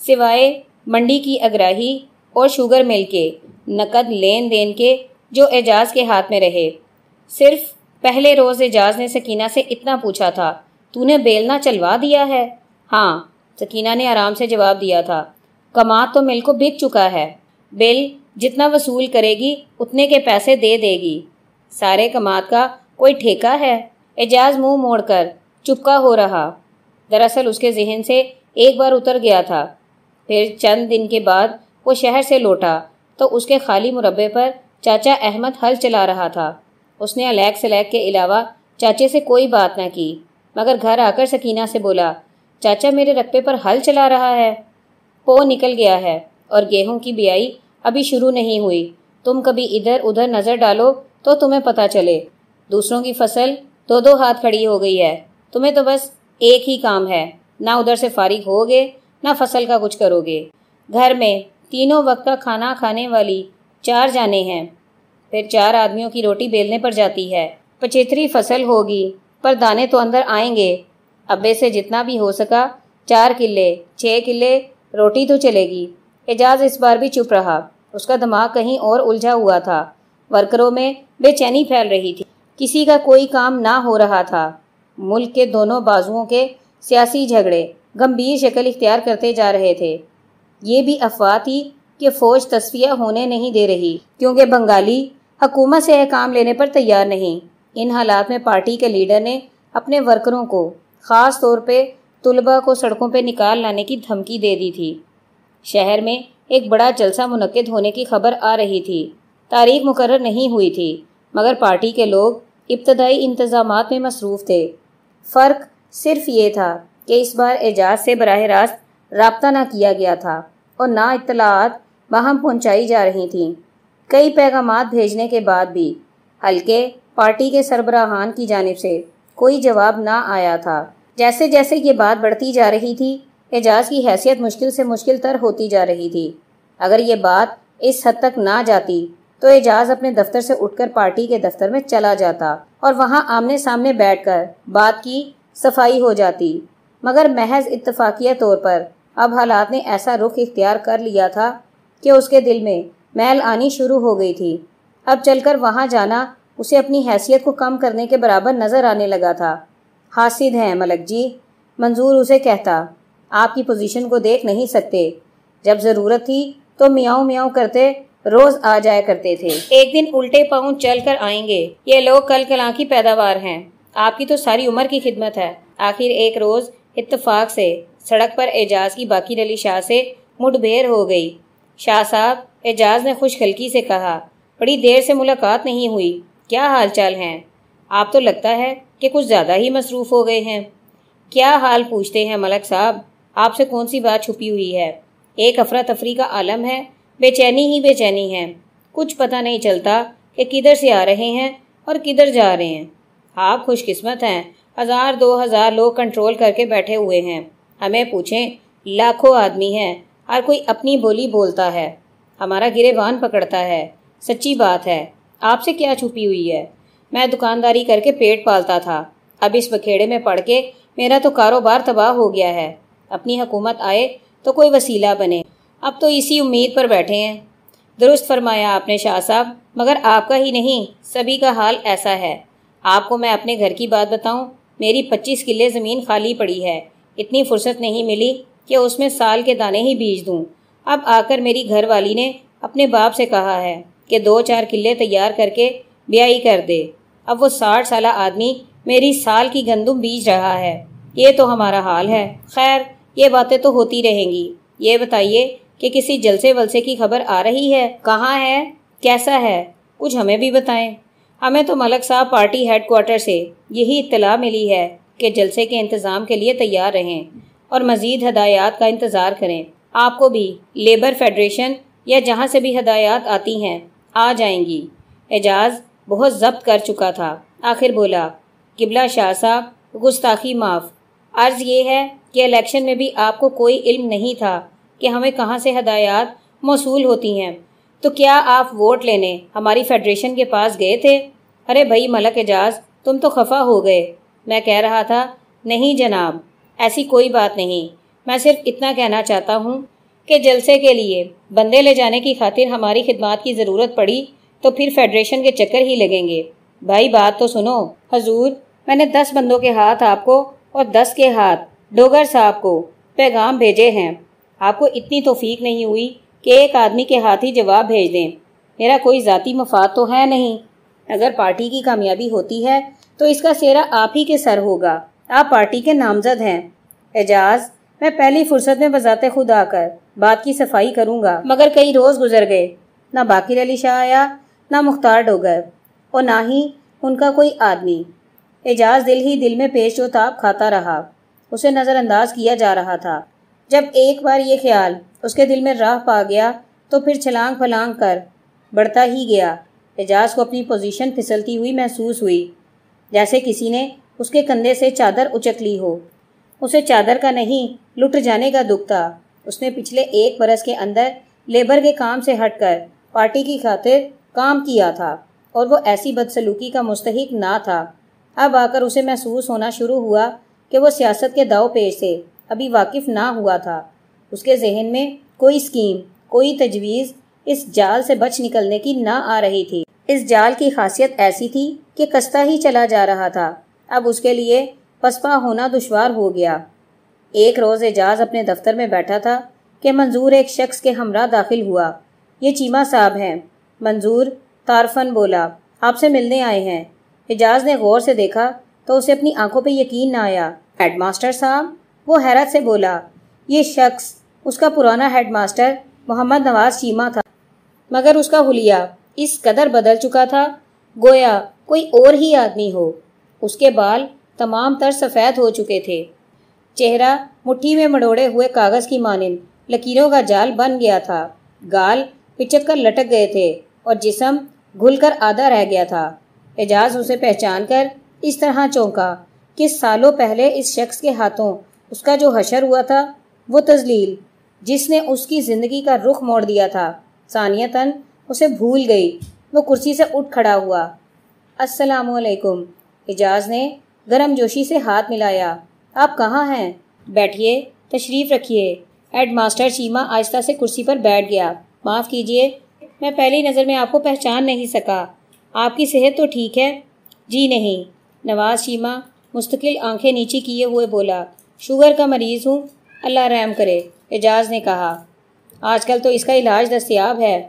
سوائے منڈی کی اگراہی اور شوگر مل کے نقد لین دین کے جو اعجاز کے ہاتھ میں رہے۔ صرف پہلے روز اعجاز نے سکینہ سے اتنا پوچھا تھا، تو نے بیلنا چلوا دیا ہے؟ ہاں سکینہ نے آرام سے جواب دیا تھا کمات تو مل کو بک چکا ہے بل جتنا وصول کرے گی اتنے کے پیسے دے دے گی۔ سارے کمات کا کوئی ٹھیکہ ہے؟ اعجاز منہ مو موڑ کر چپکا ہو رہا۔ دراصل اس کے ذہن سے ایک بار اتر گیا تھا۔ پھر چند دن کے بعد وہ شہر سے لوٹا تو اس کے خالی مربع پر چاچا احمد ہل چلا رہا تھا۔ اس نے الیک سلیک کے علاوہ چاچے سے کوئی بات نہ کی، مگر گھر آ کر سکینہ سے بولا، چاچا میرے رقبے پر ہل چلا رہا ہے۔ پو نکل گیا ہے اور گیہوں کی بیائی ابھی شروع نہیں ہوئی۔ تم کبھی ادھر ادھر نظر ڈالو تو تمہیں پتہ چلے۔ دوسروں کی فصل دو دو ہاتھ کھڑی ہو گئی ہے۔ تمہیں تو بس ایک ہی کام ہے۔ نہ ادھر سے فارغ ہوگے، نہ فصل کا کچھ کرو گے گھر میں تینوں وقت کا کھانا کھانے والی چار جانے ہیں۔ پھر چار آدمیوں کی روٹی بیلنے پر جاتی ہے۔ پچیتری فصل ہوگی، پر دانے تو اندر آئیں گے۔ ابے سے جتنا بھی ہو سکا، چار کلے، چھ کلے، روٹی تو چلے گی۔ اعجاز اس بار بھی چپ رہا۔ اس کا دماغ کہیں اور الجھا ہوا تھا۔ ورکروں میں بے چینی پھیل رہی تھی۔ کسی کا کوئی کام نہ ہو رہا تھا۔ ملک کے دونوں بازوؤں کے سیاسی جھگڑے گمبھیر شکل اختیار کرتے جا رہے تھے۔ یہ بھی افواہ تھی کہ فوج تصفیہ ہونے نہیں دے رہی، کیونکہ بنگالی حکومت سے احکام لینے پر تیار نہیں۔ ان حالات میں پارٹی کے لیڈر نے اپنے ورکروں کو خاص طور پہ طلبہ کو سڑکوں پہ نکال لانے کی دھمکی دے دی تھی۔ شہر میں ایک بڑا جلسہ منعقد ہونے کی خبر آ رہی تھی۔ تاریخ مقرر نہیں ہوئی تھی، مگر پارٹی کے لوگ ابتدائی انتظامات میں مصروف تھے۔ فرق صرف یہ تھا کہ اس بار اعجاز سے براہ راست رابطہ نہ کیا گیا تھا اور نہ اطلاعات باہم پہنچائی جا رہی تھیں۔ کئی پیغامات بھیجنے کے بعد بھی ہلکے پارٹی کے سربراہان کی جانب سے کوئی جواب نہ آیا تھا۔ جیسے جیسے یہ بات بڑھتی جا رہی تھی، اعجاز کی حیثیت مشکل سے مشکل تر ہوتی جا رہی تھی۔ اگر یہ بات اس حد تک نہ جاتی تو اعجاز اپنے دفتر سے اٹھ کر پارٹی کے دفتر میں چلا جاتا اور وہاں آمنے سامنے بیٹھ کر بات کی، صفائی ہو جاتی۔ مگر محض اتفاقیہ طور پر اب حالات نے ایسا رخ اختیار کر لیا تھا کہ اس کے دل میں میل آنی شروع ہو گئی تھی۔ اب چل کر وہاں جانا اسے اپنی حیثیت کو کم کرنے کے برابر نظر آنے لگا تھا۔ حاسد ہیں ملک جی منظور اسے کہتا، آپ کی پوزیشن کو دیکھ نہیں سکتے۔ جب ضرورت تھی تو میاؤں میاؤں کرتے روز آ جایا کرتے تھے۔ ایک دن الٹے پاؤں چل کر آئیں گے۔ یہ لوگ کل کلاں کی پیداوار ہیں۔ آپ کی تو ساری عمر کی خدمت ہے۔ آخر ایک روز اتفاق سے سڑک پر اعجاز کی باقی رلی شاہ سے مٹ بھیر ہو گئی۔ شاہ صاحب، اعجاز نے خوش خلکی سے کہا، بڑی دیر سے ملاقات نہیں ہوئی۔ کیا حال چال ہیں؟ آپ تو لگتا ہے کہ کچھ زیادہ ہی مصروف ہو گئے ہیں۔ کیا حال پوچھتے ہیں ملک صاحب؟ آپ سے کون سی بات چھپی ہوئی ہے؟ ایک افراتفری کا عالم ہے بے چینی ہی بے چینی ہے کچھ پتہ نہیں چلتا کہ کدھر سے آ رہے ہیں اور کدھر جا رہے ہیں۔ آپ خوش قسمت ہیں۔ ہزار، دو ہزار لوگ کنٹرول کر کے بیٹھے ہوئے ہیں۔ ہمیں پوچھیں، لاکھوں آدمی ہیں ہر کوئی اپنی بولی بولتا ہے۔ ہمارا گرے بان پکڑتا ہے۔ سچی بات ہے۔ آپ سے کیا چھپی ہوئی ہے؟ میں دکانداری کر کے پیٹ پالتا تھا۔ اب اس بکھیڑے میں پڑھ کے میرا تو کاروبار تباہ ہو گیا ہے۔ اپنی حکومت آئے تو کوئی وسیلہ بنے۔ اب تو اسی امید پر بیٹھے ہیں۔ درست فرمایا آپ نے شاہ صاحب، مگر آپ کا ہی نہیں، سبھی کا حال ایسا ہے۔ آپ کو میں اپنے گھر کی بات بتاؤں، میری پچیس کلے زمین خالی پڑی ہے۔ اتنی فرصت نہیں ملی کہ اس میں سال کے دانے ہی بیج دوں۔ اب آ کر میری گھر والی نے اپنے باپ سے کہا ہے کہ دو چار قلعے تیار کر کے بیائی کر دے۔ اب وہ ساٹھ سالہ آدمی میری سال کی گندم بیج رہا ہے۔ یہ تو ہمارا حال ہے۔ خیر، یہ باتیں تو ہوتی رہیں گی۔ یہ بتائیے کہ کسی جلسے ولسے کی خبر آ رہی ہے، کہاں ہے، کیسا ہے، کچھ ہمیں بھی بتائیں۔ ہمیں تو ملک صاحب پارٹی ہیڈ کوارٹر سے یہی اطلاع ملی ہے کہ جلسے کے انتظام کے لیے تیار رہیں اور مزید ہدایات کا انتظار کریں۔ آپ کو بھی لیبر فیڈریشن یا جہاں سے بھی ہدایات آتی ہیں، آ جائیں گی۔ اعجاز بہت ضبط کر چکا تھا۔ آخر بولا، قبلہ شاہ صاحب، گستاخی معاف۔ عرض یہ ہے کہ الیکشن میں بھی آپ کو کوئی علم نہیں تھا۔ کہ ہمیں کہاں سے ہدایات موصول ہوتی ہیں۔ تو کیا آپ ووٹ لینے ہماری فیڈریشن کے پاس گئے تھے؟ ارے بھائی ملک اعجاز، تم تو خفا ہو گئے۔ میں کہہ رہا تھا، نہیں جناب، ایسی کوئی بات نہیں۔ میں صرف اتنا کہنا چاہتا ہوں کہ جلسے کے لیے بندے لے جانے کی خاطر ہماری خدمات کی ضرورت پڑی تو پھر فیڈریشن کے چکر ہی لگیں گے۔ بھائی بات تو سنو۔ حضور، میں نے دس بندوں کے ہاتھ آپ کو اور دس کے ہاتھ ڈوگر صاحب کو پیغام بھیجے ہیں۔ آپ کو اتنی توفیق نہیں ہوئی کہ ایک آدمی کے ہاتھ ہی جواب بھیج دیں۔ میرا کوئی ذاتی مفاد تو ہے نہیں۔ اگر پارٹی کی کامیابی ہوتی ہے، تو اس کا سیرا آپ ہی کے سر ہوگا۔ آپ پارٹی کے نامزد ہیں۔ اعجاز، میں پہلی فرصت میں بذات خود آ کر بات کی صفائی کروں گا۔ مگر کئی روز گزر گئے۔ نہ باقی علی شاہ آیا، نہ مختار ڈوگر۔ اور نہ ہی ان کا کوئی آدمی۔ اعجاز دل ہی دل میں پیش و تاب کھاتا رہا۔ اسے نظر انداز کیا جا رہا تھا۔ جب ایک بار یہ خیال اس کے دل میں راہ پا گیا تو پھر چھلانگ پھلانگ کر بڑھتا ہی گیا۔ اعجاز کو اپنی پوزیشن پھسلتی ہوئی محسوس ہوئی۔ جیسے کسی نے اس کے کندھے سے چادر اچک لی ہو۔ اسے چادر کا نہیں، لٹ جانے کا دکھ تھا۔ اس نے پچھلے ایک برس کے اندر لیبر کے کام سے ہٹ کر پارٹی کی خاطر کام کیا تھا اور وہ ایسی بدسلوکی کا مستحق نہ تھا۔ اب آ کر اسے محسوس ہونا شروع ہوا کہ وہ سیاست کے داؤ پیش سے ابھی واقف نہ ہوا تھا۔ اس کے ذہن میں کوئی اسکیم کوئی تجویز اس جال سے بچ نکلنے کی نہ آ رہی تھی۔ اس جال کی خاصیت ایسی تھی کہ کستا ہی چلا جا رہا تھا۔ اب اس کے لیے پسپا ہونا دشوار ہو گیا۔ ایک روز اعجاز اپنے دفتر میں بیٹھا تھا کہ منظور ایک شخص کے ہمراہ داخل ہوا۔ یہ چیمہ صاحب ہیں۔ منظور تارفن بولا، آپ سے ملنے آئے ہیں۔ اعجاز نے غور سے دیکھا تو اسے اپنی آنکھوں پہ یقین نہ آیا۔ ہیڈ ماسٹر صاحب وہ حیرت سے بولا، یہ شخص اس کا پرانا ہیڈ ماسٹر محمد نواز چیمہ تھا، مگر اس کا حلیہ اس قدر بدل چکا تھا، گویا کوئی اور ہی آدمی ہو۔ اس کے بال تمام تر سفید ہو چکے تھے۔ چہرہ مٹھی میں مڑوڑے ہوئے کاغذ کی مانند لکیروں کا جال بن گیا تھا۔ گال پچک کر لٹک گئے تھے اور جسم گھل کر آدھا رہ گیا تھا۔ اعجاز اسے پہچان کر اس طرح چونکا کہ سالوں پہلے اس شخص کے ہاتھوں اس کا جو حشر ہوا تھا، وہ تزلیل، جس نے اس کی زندگی کا رخ موڑ دیا تھا۔ ثانیتاً، اسے بھول گئی۔ وہ کرسی سے اٹھ کھڑا ہوا۔ السلام علیکم۔ اعجاز نے گرم جوشی سے ہاتھ ملایا۔ آپ کہاں ہیں؟ بیٹھیے، تشریف رکھیے۔ ہیڈ ماسٹر چیما آہستہ سے کرسی پر بیٹھ گیا۔ معاف کیجیے میں پہلی نظر میں آپ کو پہچان نہیں سکا۔ آپ کی صحت تو ٹھیک ہے؟ جی نہیں۔ نواز شیما مستقل آنکھیں نیچی کیے ہوئے بولا۔ شوگر کا مریض ہوں، اللہ رحم کرے، اعجاز نے کہا۔ آج کل تو اس کا علاج دستیاب ہے۔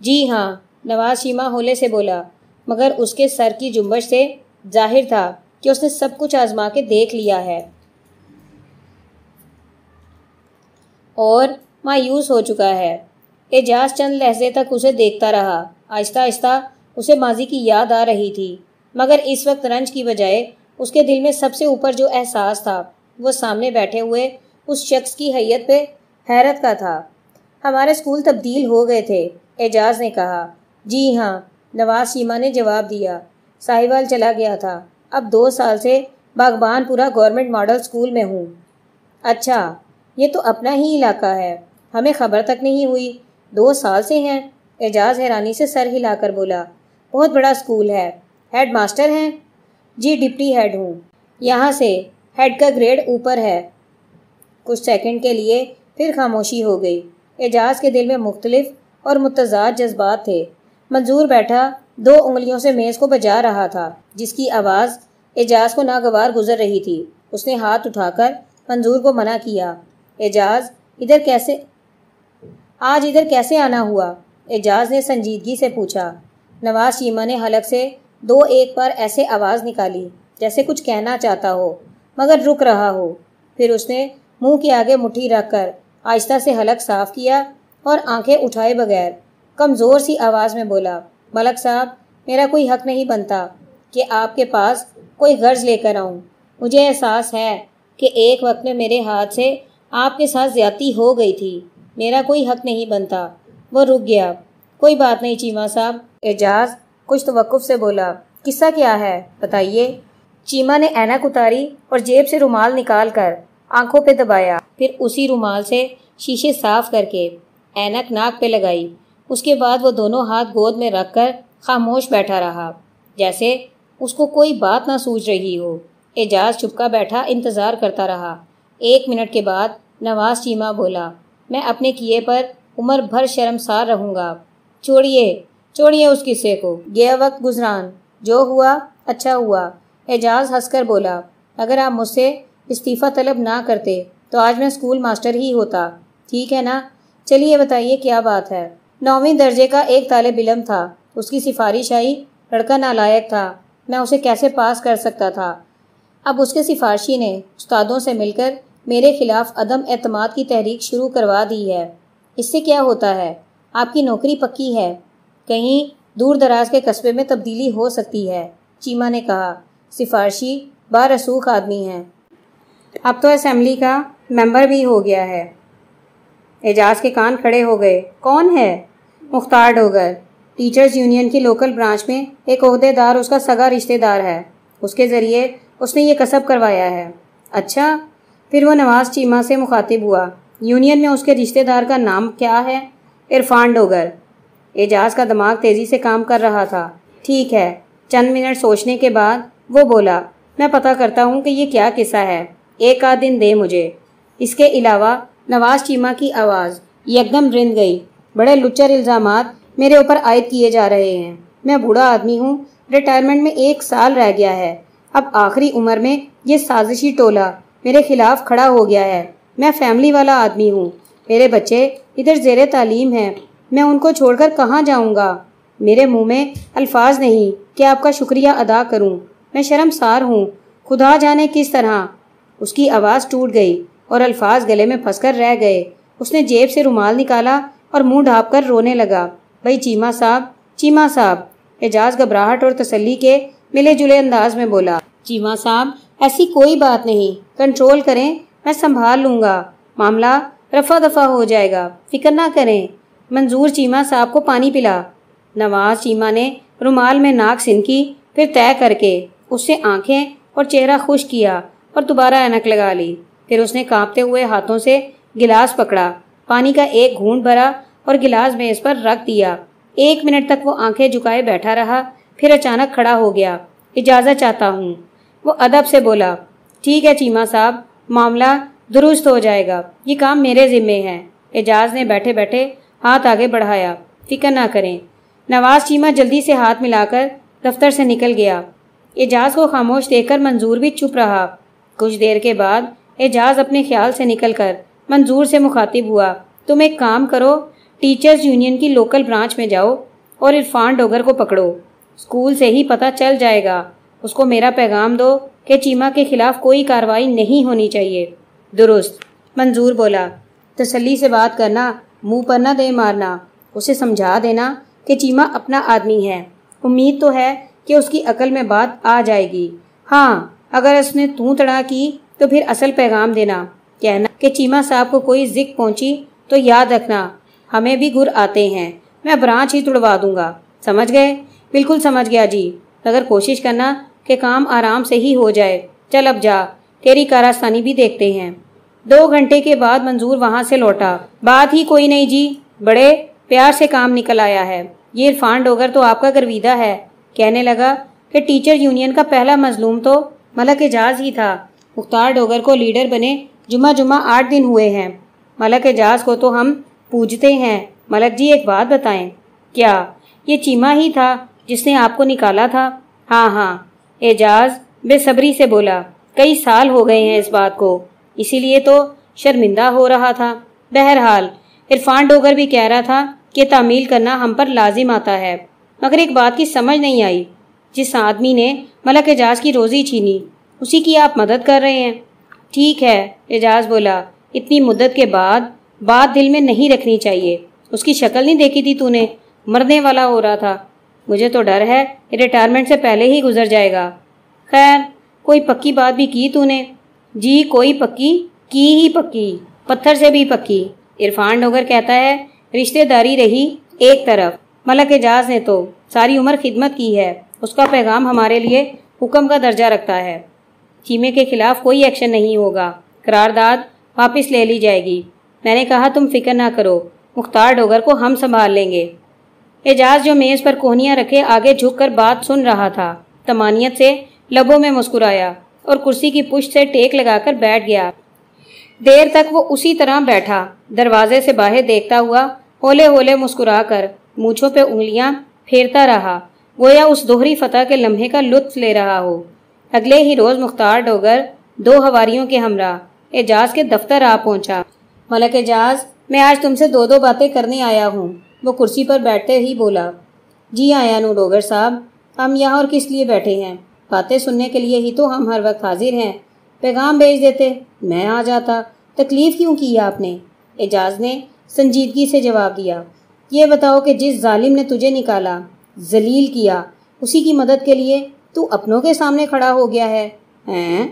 جی ہاں نواز شیما ہولے سے بولا، مگر اس کے سر کی جنبش سے ظاہر تھا کہ اس نے سب کچھ آزما کے دیکھ لیا ہے۔ اور مایوس ہو چکا ہے۔ اعجاز چند لہجے تک اسے دیکھتا رہا۔ آہستہ آہستہ اسے ماضی کی یاد آ رہی تھی۔ مگر اس وقت رنج کی بجائے اس کے دل میں سب سے اوپر جو احساس تھا وہ سامنے بیٹھے ہوئے اس شخص کی حیت پہ حیرت کا تھا۔ ہمارے اسکول تبدیل ہو گئے تھے، اعجاز نے کہا۔ جی ہاں نواز شیما نے جواب دیا۔ ساہیوال چلا گیا تھا۔ اب دو سال سے باغبان پورا گورنمنٹ ماڈل اسکول میں ہوں۔ اچھا یہ تو اپنا ہی علاقہ ہے۔ ہمیں خبر تک نہیں ہوئی۔ دو سال سے ہیں۔ اعجاز حیرانی سے سر ہلا کر بولا۔ بہت بڑا اسکول ہے۔ ہیڈ ماسٹر ہیں؟ جی ڈپٹی ہیڈ ہوں۔ یہاں سے ہیڈ کا گریڈ اوپر ہے۔ کچھ سیکنڈ کے لیے پھر خاموشی ہو گئی۔ اعجاز کے دل میں مختلف اور متضاد جذبات تھے۔ منظور بیٹھا دو انگلیوں سے میز کو بجا رہا تھا، جس کی آواز اعجاز کو ناگوار گزر رہی تھی۔ اس نے ہاتھ اٹھا کر منظور کو منع کیا۔ اعجاز، ادھر کیسے؟ آج ادھر کیسے آنا ہوا؟ اعجاز نے سنجیدگی سے پوچھا۔ نواز چیمہ نے حلق سے دو ایک پر ایسے آواز نکالی جیسے کچھ کہنا چاہتا ہو۔ مگر رک رہا ہو۔ پھر اس نے منہ کے آگے مٹھی رکھ کر آہستہ سے حلق صاف کیا اور آنکھیں اٹھائے بغیر کمزور سی آواز میں بولا، ملک صاحب، میرا کوئی حق نہیں بنتا کہ آپ کے پاس کوئی غرض لے کر آؤں۔ مجھے احساس ہے کہ ایک وقت میں میرے ہاتھ سے آپ کے ساتھ زیادتی ہو گئی تھی۔ میرا کوئی حق نہیں بنتا۔ وہ رک گیا۔ کوئی بات نہیں چیمہ صاحب۔ اعجاز کچھ توقف سے بولا، قصہ کیا ہے؟ بتائیے۔ چیمہ نے اینک اتاری اور جیب سے رومال نکال کر آنکھوں پہ دبایا۔ پھر اسی رومال سے شیشے صاف کر کے اینک ناک پہ لگائی۔ اس کے بعد وہ دونوں ہاتھ گود میں رکھ کر خاموش بیٹھا رہا، جیسے اس کو کوئی بات نہ سوچ رہی ہو۔ اعجاز چپکا بیٹھا انتظار کرتا رہا۔ ایک منٹ کے بعد نواز چیمہ بولا، میں اپنے کیے پر عمر بھر شرمسار رہوں گا۔ چھوڑیے چھوڑیے اس قصے کو۔ گیا وقت گزران، جو ہوا اچھا ہوا۔ اعجاز ہنس کر بولا، اگر آپ مجھ سے استعفیٰ طلب نہ کرتے تو آج میں اسکول ماسٹر ہی ہوتا۔ ٹھیک ہے نا؟ چلیے بتائیے کیا بات ہے؟ نویں درجے کا ایک طالب علم تھا۔ اس کی سفارش آئی، لڑکا نالائق تھا۔ میں اسے کیسے پاس کر سکتا تھا؟ اب اس کے سفارشی نے استادوں سے مل کر میرے خلاف عدم اعتماد کی تحریک شروع کروا دی ہے۔ اس سے کیا ہوتا ہے؟ آپ کی نوکری پکی ہے۔ کہیں دور دراز کے قصبے میں تبدیلی ہو سکتی ہے چیمہ نے کہا۔ سفارشی بارسوخ آدمی ہیں۔ اب تو اسمبلی کا ممبر بھی ہو گیا ہے۔ اعجاز کے کان کھڑے ہو گئے۔ کون ہے؟ مختار ڈوگر۔ ٹیچرز یونین کی لوکل برانچ میں ایک عہدے دار، اس کا سگا رشتہ دار ہے۔ اس کے ذریعے اس نے یہ کسب کروایا ہے۔ اچھا پھر وہ نواز چیمہ سے مخاطب ہوا۔ یونین میں اس کے رشتہ دار کا نام کیا ہے؟ عرفان ڈوگر۔ اعجاز کا دماغ تیزی سے کام کر رہا تھا۔ ٹھیک ہے، چند منٹ سوچنے کے بعد وہ بولا، میں پتہ کرتا ہوں کہ یہ کیا قصہ ہے۔ ایک آدھ دن دے مجھے۔ اس کے علاوہ نواز چیمہ کی آواز یکدم رند گئی۔ بڑے لچر الزامات میرے اوپر عائد کیے جا رہے ہیں۔ میں بوڑھا آدمی ہوں۔ ریٹائرمنٹ میں ایک سال رہ گیا ہے۔ اب آخری عمر میں یہ سازشی ٹولہ میرے خلاف کھڑا ہو گیا ہے۔ میں فیملی والا آدمی ہوں۔ میرے بچے ادھر زیر تعلیم ہیں۔ میں ان کو چھوڑ کر کہاں جاؤں گا؟ میرے منہ میں الفاظ نہیں کہ آپ کا شکریہ ادا کروں۔ میں شرم سار ہوں۔ خدا جانے کس طرح۔ اس کی آواز ٹوٹ گئی اور الفاظ گلے میں پھنس کر رہ گئے۔ اس نے جیب سے رومال نکالا اور منہ ڈھانپ کر رونے لگا۔ بھائی چیما صاحب چیما صاحب۔ اعجاز، گھبراہٹ اور تسلی کے ملے جلے انداز میں بولا، چیما صاحب، ایسی کوئی بات نہیں۔ کنٹرول کریں، میں سنبھال لوں گا۔ معاملہ رفع دفع ہو جائے گا۔ فکر نہ کریں۔ منظور چیما صاحب کو پانی پلا۔ نواز چیما نے رومال میں ناک سنکی پھر طے کر کے اس سے آنکھیں اور چہرہ خوش کیا اور دوبارہ اینک لگا لی۔ پھر اس نے کانپتے ہوئے ہاتھوں سے گلاس پکڑا۔ پانی کا ایک گھونٹ بھرا اور گلاس میز پر رکھ دیا۔ ایک منٹ تک وہ آنکھیں جھکائے بیٹھا رہا۔ پھر اچانک کھڑا ہو گیا۔ اجازت چاہتا ہوں۔ وہ ادب سے بولا، ٹھیک ہے چیما صاحب، معاملہ درست ہو جائے گا۔ یہ کام میرے ذمے ہے۔ اعجاز نے بیٹھے بیٹھے ہاتھ آگے بڑھایا۔ فکر نہ کریں۔ نواز چیما جلدی سے ہاتھ ملا کر دفتر سے نکل گیا۔ اعجاز کو خاموش دیکھ کر منظور بھی چپ رہا۔ کچھ دیر کے بعد اعجاز اپنے خیال سے نکل کر منظور سے مخاطب ہوا۔ تم ایک کام کرو، ٹیچرز یونین کی لوکل برانچ میں جاؤ اور عرفان ڈوگر کو پکڑو۔ اسکول سے ہی پتہ چل جائے گا۔ اس کو میرا پیغام دو کہ چیما کے خلاف کوئی کاروائی نہیں ہونی چاہیے۔ درست، منظور بولا۔ تسلی سے بات کرنا، منہ پر نہ دے مارنا۔ اسے سمجھا دینا کہ چیما اپنا آدمی ہے۔ امید تو ہے کہ اس کی عقل میں بات آ جائے گی۔ ہاں اگر اس نے تو تڑا کی تو پھر اصل پیغام دینا۔ کہنا کہ چیما صاحب کو کوئی ذک پہنچی تو یاد رکھنا، ہمیں بھی گر آتے ہیں۔ میں برانچ ہی تڑوا دوں گا۔ سمجھ گئے؟ بالکل سمجھ گیا جی۔ اگر کوشش کرنا کہ کام آرام سے ہی ہو جائے۔ چل اب جا، تیری کاراستانی بھی دیکھتے ہیں۔ دو گھنٹے کے بعد منظور وہاں سے لوٹا۔ بات ہی کوئی نہیں جی۔ بڑے پیار سے کام نکل آیا ہے۔ یہ عرفان ڈوگر تو آپ کا گرویدہ ہے۔ کہنے لگا کہ ٹیچر یونین کا پہلا مظلوم تو ملک اعجاز ہی تھا۔ مختار ڈوگر کو لیڈر بنے جمعہ جمعہ آٹھ دن ہوئے ہیں۔ ملک اعجاز کو تو ہم پوجتے ہیں۔ ملک جی ایک بات بتائیں۔ کیا یہ چیما ہی تھا جس نے آپ کو نکالا تھا؟ ہاں ہاں۔ اعجاز بے صبری سے بولا، کئی سال ہو گئے ہیں اس بات کو۔ اسی لیے تو شرمندہ ہو رہا تھا۔ بہرحال، عرفان ڈوگر بھی کہہ رہا تھا کہ تعمیل کرنا ہم پر لازم آتا ہے۔ مگر ایک بات کی سمجھ نہیں آئی۔ جس آدمی نے ملک اعجاز کی روزی چھینی، اسی کی آپ مدد کر رہے ہیں۔ ٹھیک ہے، اعجاز بولا، اتنی مدت کے بعد بات دل میں نہیں رکھنی چاہیے۔ اس کی شکل نہیں دیکھی تھی تو نے۔ مرنے والا ہو رہا تھا۔ مجھے تو ڈر ہے ریٹائرمنٹ سے پہلے ہی گزر جائے گا۔ خیر، کوئی پکی بات بھی کی تو نے؟ جی کوئی پکی، کی ہی پکی، پتھر سے بھی پکی۔ عرفان ڈوگر کہتا ہے رشتے داری رہی ایک طرف۔ ملک اعجاز نے تو ساری عمر خدمت کی ہے، اس کا پیغام ہمارے لیے حکم کا درجہ رکھتا ہے۔ چیمے کے خلاف کوئی ایکشن نہیں ہوگا۔ قرارداد واپس لے لی جائے گی۔ میں نے کہا، تم فکر نہ کرو، مختار ڈوگر کو ہم سنبھال لیں گے۔ اعجاز جو میز پر کوہنیاں رکھے، آگے جھک کر بات سن رہا تھا۔ تمانیت سے لبوں میں مسکرایا اور کرسی کی پشت سے ٹیک لگا کر بیٹھ گیا۔ دیر تک وہ اسی طرح بیٹھا۔ دروازے سے باہر دیکھتا ہوا ہولے ہولے مسکرا کر مونچھوں پہ انگلیاں پھیرتا رہا۔ گویا اس دوہری فتح کے لمحے کا لطف لے رہا ہو۔ اگلے ہی روز مختار ڈوگر دو ہواریوں کے ہمراہ، اعجاز کے دفتر آ پہنچا۔ ملک اعجاز، میں آج تم سے دو دو باتیں کرنے آیا ہوں۔ وہ کرسی پر بیٹھتے ہی بولا جی آیا نو ڈوگر صاحب، ہم یہاں اور کس لیے بیٹھے ہیں؟ باتیں سننے کے لیے ہی تو ہم ہر وقت حاضر ہیں۔ پیغام بھیج دیتے، میں آ جاتا۔ تکلیف کیوں کی آپ نے؟ اعجاز نے سنجیدگی سے جواب دیا یہ بتاؤ کہ جس ظالم نے تجھے نکالا، ذلیل کیا، اسی کی مدد کے لیے تو اپنوں کے سامنے کھڑا ہو گیا ہے۔ ہاں؟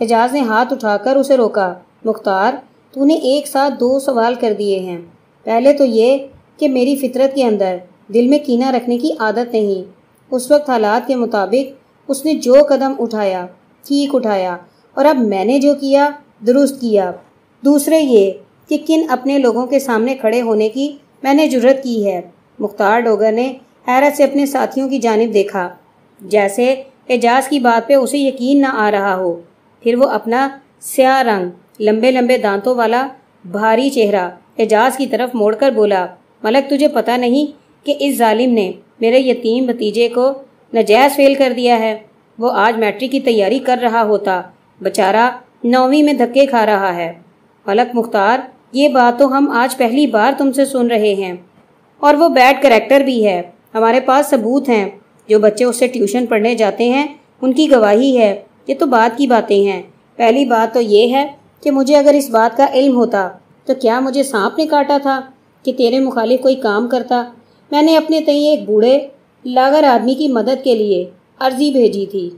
اعجاز نے ہاتھ اٹھا کر اسے روکا۔ مختار، تو نے ایک ساتھ دو سوال کر دیے ہیں۔ پہلے تو یہ کہ میری فطرت کے اندر دل میں کینہ رکھنے کی عادت نہیں۔ اس وقت حالات کے مطابق اس نے جو قدم اٹھایا، ٹھیک اٹھایا، اور اب میں نے جو کیا، درست کیا۔ دوسرے یہ کہ کن اپنے لوگوں کے سامنے کھڑے ہونے کی میں نے جرت کی ہے۔ مختار ڈوگر نے حیرت سے اپنے ساتھیوں کی جانب دیکھا۔ جیسے اعجاز کی بات پہ اسے یقین نہ آ رہا ہو، پھر وہ اپنا سیاہ رنگ، لمبے لمبے دانتوں والا بھاری چہرہ اعجاز کی طرف موڑ کر بولا، ملک، تجھے پتا نہیں کہ اس ظالم نے میرے یتیم بھتیجے کو نجائز فیل کر دیا ہے۔ وہ آج میٹرک کی تیاری کر رہا ہوتا، بچارہ نویں میں دھکے کھا رہا ہے۔ ملک، مختار یہ بات تو ہم آج پہلی بار تم سے سن رہے ہیں۔ اور وہ بیڈ کریکٹر بھی ہے۔ ہمارے پاس ثبوت ہیں۔ جو بچے اس سے ٹیوشن پڑھنے جاتے ہیں، ان کی گواہی ہے۔ یہ تو بات کی باتیں ہیں۔ پہلی بات تو یہ ہے کہ مجھے اگر اس بات کا علم ہوتا، تو کیا مجھے سانپ نے کاٹا تھا کہ تیرے مخالف کوئی کام کرتا؟ میں نے اپنے تئیں ایک بوڑھے لاگر آدمی کی مدد کے لیے عرضی بھیجی تھی۔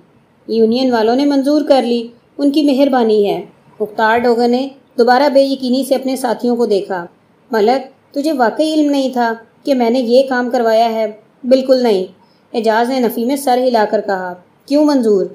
یونین والوں نے منظور کر لی۔ ان کی مہربانی ہے۔ مختار ڈوگر نے دوبارہ بے یقینی سے اپنے ساتھیوں کو دیکھا۔ ملک، تجھے واقعی علم نہیں تھا کہ میں نے یہ کام کروایا ہے؟ بالکل نہیں۔ اعجاز نے نفی میں سر ہلا کر کہا، کیوں منظور؟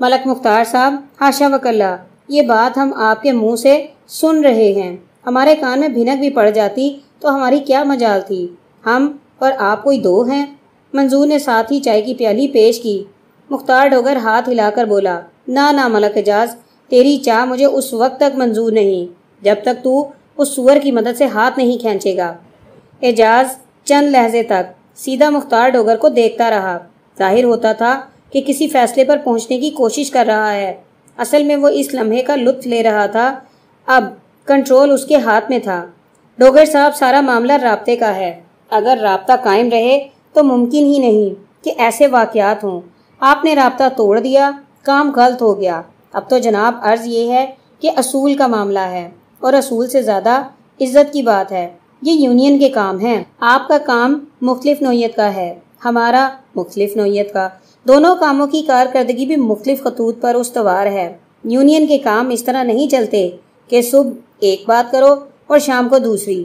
ملک مختار صاحب ہاشا وکلّہ یہ بات ہم آپ کے منہ سے سن رہے ہیں۔ ہمارے کان میں بھنک بھی پڑ جاتی تو ہماری کیا مجال تھی؟ ہم اور آپ کوئی دو ہیں؟ منظور نے ساتھ ہی چائے کی پیالی پیش کی۔ مختار ڈوگر ہاتھ ہلا کر بولا، نہ نہ ملک اعجاز تیری چاہ مجھے اس وقت تک منظور نہیں، جب تک تو اس سور کی مدد سے ہاتھ نہیں کھینچے گا۔ اعجاز چند لہجے تک سیدھا مختار ڈوگر کو دیکھتا رہا۔ ظاہر ہوتا تھا کہ کسی فیصلے پر پہنچنے کی کوشش کر رہا ہے۔ اصل میں وہ اس لمحے کا لطف لے رہا تھا۔ اب کنٹرول اس کے ہاتھ میں تھا۔ ڈوگر صاحب سارا معاملہ رابطے کا ہے۔ اگر رابطہ قائم رہے تو ممکن ہی نہیں کہ ایسے واقعات ہوں۔ آپ نے رابطہ توڑ دیا، کام غلط ہو گیا۔ اب تو جناب عرض یہ ہے کہ اصول کا معاملہ ہے اور اصول سے زیادہ عزت کی بات ہے۔ یہ یونین کے کام ہیں۔ آپ کا کام مختلف نوعیت کا ہے۔ ہمارا مختلف نوعیت کا۔ دونوں کاموں کی کارکردگی بھی مختلف خطوط پر استوار ہے۔ یونین کے کام اس طرح نہیں چلتے کہ صبح ایک بات کرو اور شام کو دوسری۔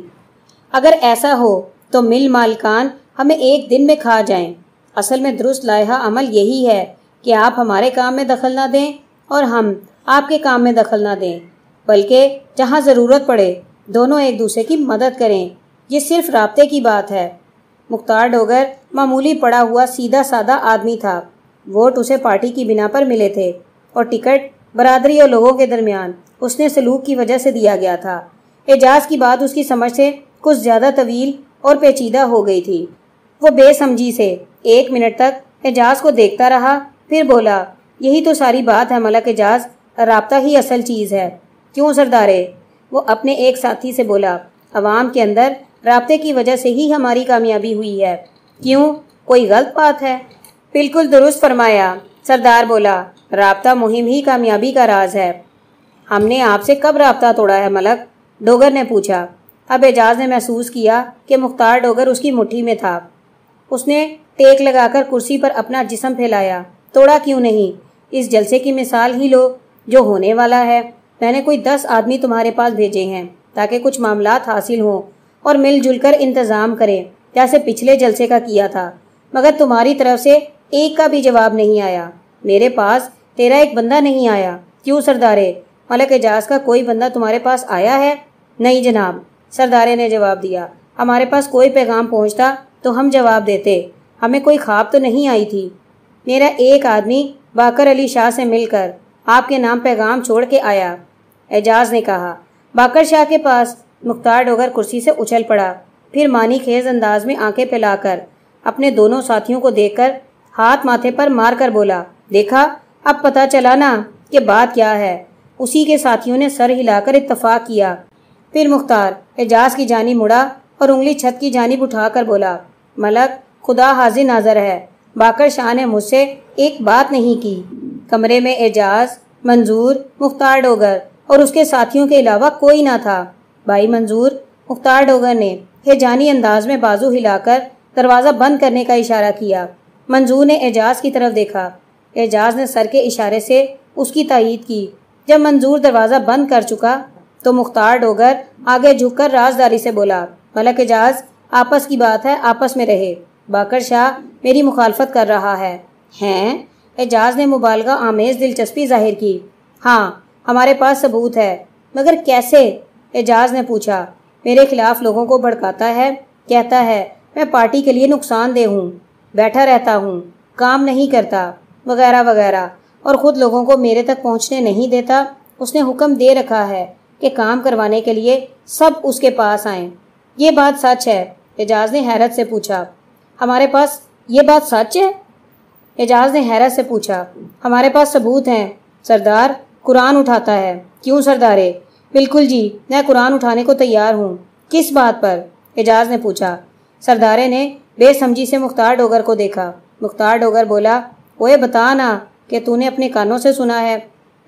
اگر ایسا ہو تو مل مالکان ہمیں ایک دن میں کھا جائیں۔ اصل میں درست لائحہ عمل یہی ہے کہ آپ ہمارے کام میں دخل نہ دیں۔ اور ہم آپ کے کام میں دخل نہ دیں، بلکہ جہاں ضرورت پڑے دونوں ایک دوسرے کی مدد کریں۔ یہ صرف رابطے کی بات ہے۔ مختار ڈوگر معمولی پڑا ہوا سیدھا سادہ آدمی تھا۔ ووٹ اسے پارٹی کی بنا پر ملے تھے اور ٹکٹ برادری اور لوگوں کے درمیان اس نے سلوک کی وجہ سے دیا گیا تھا۔ اعجاز کی بات اس کی سمجھ سے کچھ زیادہ طویل اور پیچیدہ ہو گئی تھی۔ وہ بے سمجھی سے ایک منٹ تک اعجاز کو دیکھتا رہا، پھر بولا یہی تو ساری بات ہے ملک اعجاز، رابطہ ہی اصل چیز ہے۔ کیوں سردارے؟ وہ اپنے ایک ساتھی سے بولا، عوام کے اندر رابطے کی وجہ سے ہی ہماری کامیابی ہوئی ہے۔ کیوں؟ کوئی غلط بات ہے؟ بالکل درست فرمایا۔ سردار بولا، رابطہ مہم ہی کامیابی کا راز ہے۔ ہم نے آپ سے کب رابطہ توڑا ہے ملک؟ ڈوگر نے پوچھا۔ اب اعجاز نے محسوس کیا کہ مختار ڈوگر اس کی مٹھی میں تھا۔ اس نے ٹیک لگا کر کرسی پر اپنا جسم پھیلایا۔ توڑا کیوں نہیں؟ اس جلسے کی مثال ہی لو جو ہونے والا ہے۔ میں نے کوئی دس آدمی تمہارے پاس بھیجے ہیں تاکہ کچھ معاملات حاصل ہوں اور مل جل کر انتظام کریں۔ جیسے پچھلے جلسے کا کیا تھا، مگر تمہاری طرف سے ایک کا بھی جواب نہیں آیا۔ میرے پاس تیرا ایک بندہ نہیں آیا۔ کیوں سردارے؟ ملک اعجاز کا کوئی بندہ تمہارے پاس آیا ہے؟ نہیں جناب، سردارے نے جواب دیا۔ ہمارے پاس کوئی پیغام پہنچتا تو ہم جواب دیتے۔ ہمیں کوئی خواب تو نہیں آئی تھی۔ میرا ایک آدمی باکر علی شاہ سے مل کر آپ کے نام پیغام چھوڑ کے آیا۔ اعجاز نے کہا باکر شاہ کے پاس مختار ڈوگر کرسی سے اچھل پڑا۔ پھر مانی خیز انداز میں آنکھیں پلا کر اپنے دونوں ساتھیوں کو دیکھ کر ہاتھ ماتھے پر مار کر بولا، دیکھا، اب پتا چلا نا کہ بات کیا ہے۔ اسی کے ساتھیوں نے سر ہلا کر اتفاق کیا۔ پھر مختار اعجاز کی جانی مڑا اور انگلی چھت کی جانب اٹھا کر بولا، ملک، خدا حاضر ناظر ہے۔ باکر شاہ نے مجھ سے ایک بات نہیں کی۔ کمرے میں اعجاز، منظور، مختار ڈوگر اور اس کے ساتھیوں کے علاوہ کوئی نہ تھا۔ بھائی منظور، مختار ڈوگر نے جانی انداز میں بازو ہلا کر دروازہ بند کرنے کا اشارہ کیا۔ منظور نے اعجاز کی طرف دیکھا۔ اعجاز نے سر کے اشارے سے اس کی تائید کی۔ جب منظور دروازہ بند کر چکا تو مختار ڈوگر آگے جھک کر رازداری سے بولا، ملک اعجاز، آپس کی بات ہے، آپس میں رہے۔ باکر شاہ میری مخالفت کر رہا ہے۔ ہیں؟ اعجاز نے مبالغہ آمیز دلچسپی ظاہر کی۔ ہاں ہمارے پاس ثبوت ہے۔ مگر کیسے؟ اعجاز نے پوچھا۔ میرے خلاف لوگوں کو بھڑکاتا ہے، کہتا ہے، میں پارٹی کے لیے نقصان دہ ہوں۔ بیٹھا رہتا ہوں۔ کام نہیں کرتا، وغیرہ وغیرہ۔ اور خود لوگوں کو میرے تک پہنچنے نہیں دیتا۔ اس نے حکم دے رکھا ہے کہ کام کروانے کے لیے سب اس کے پاس آئیں۔ یہ بات سچ ہے، اعجاز نے حیرت سے پوچھا۔ ہمارے پاس یہ بات سچ ہے؟ اعجاز نے حیرت سے پوچھا۔ ہمارے پاس ثبوت ہیں۔ سردار قرآن اٹھاتا ہے۔ کیوں سردارے؟ بالکل جی میں قرآن اٹھانے کو تیار ہوں۔ کس بات پر؟ اعجاز نے پوچھا۔ سردارے نے بے سمجھی سے مختار ڈوگر کو دیکھا۔ مختار ڈوگر بولا اوے بتا نا کہ تو نے اپنے کانوں سے سنا ہے۔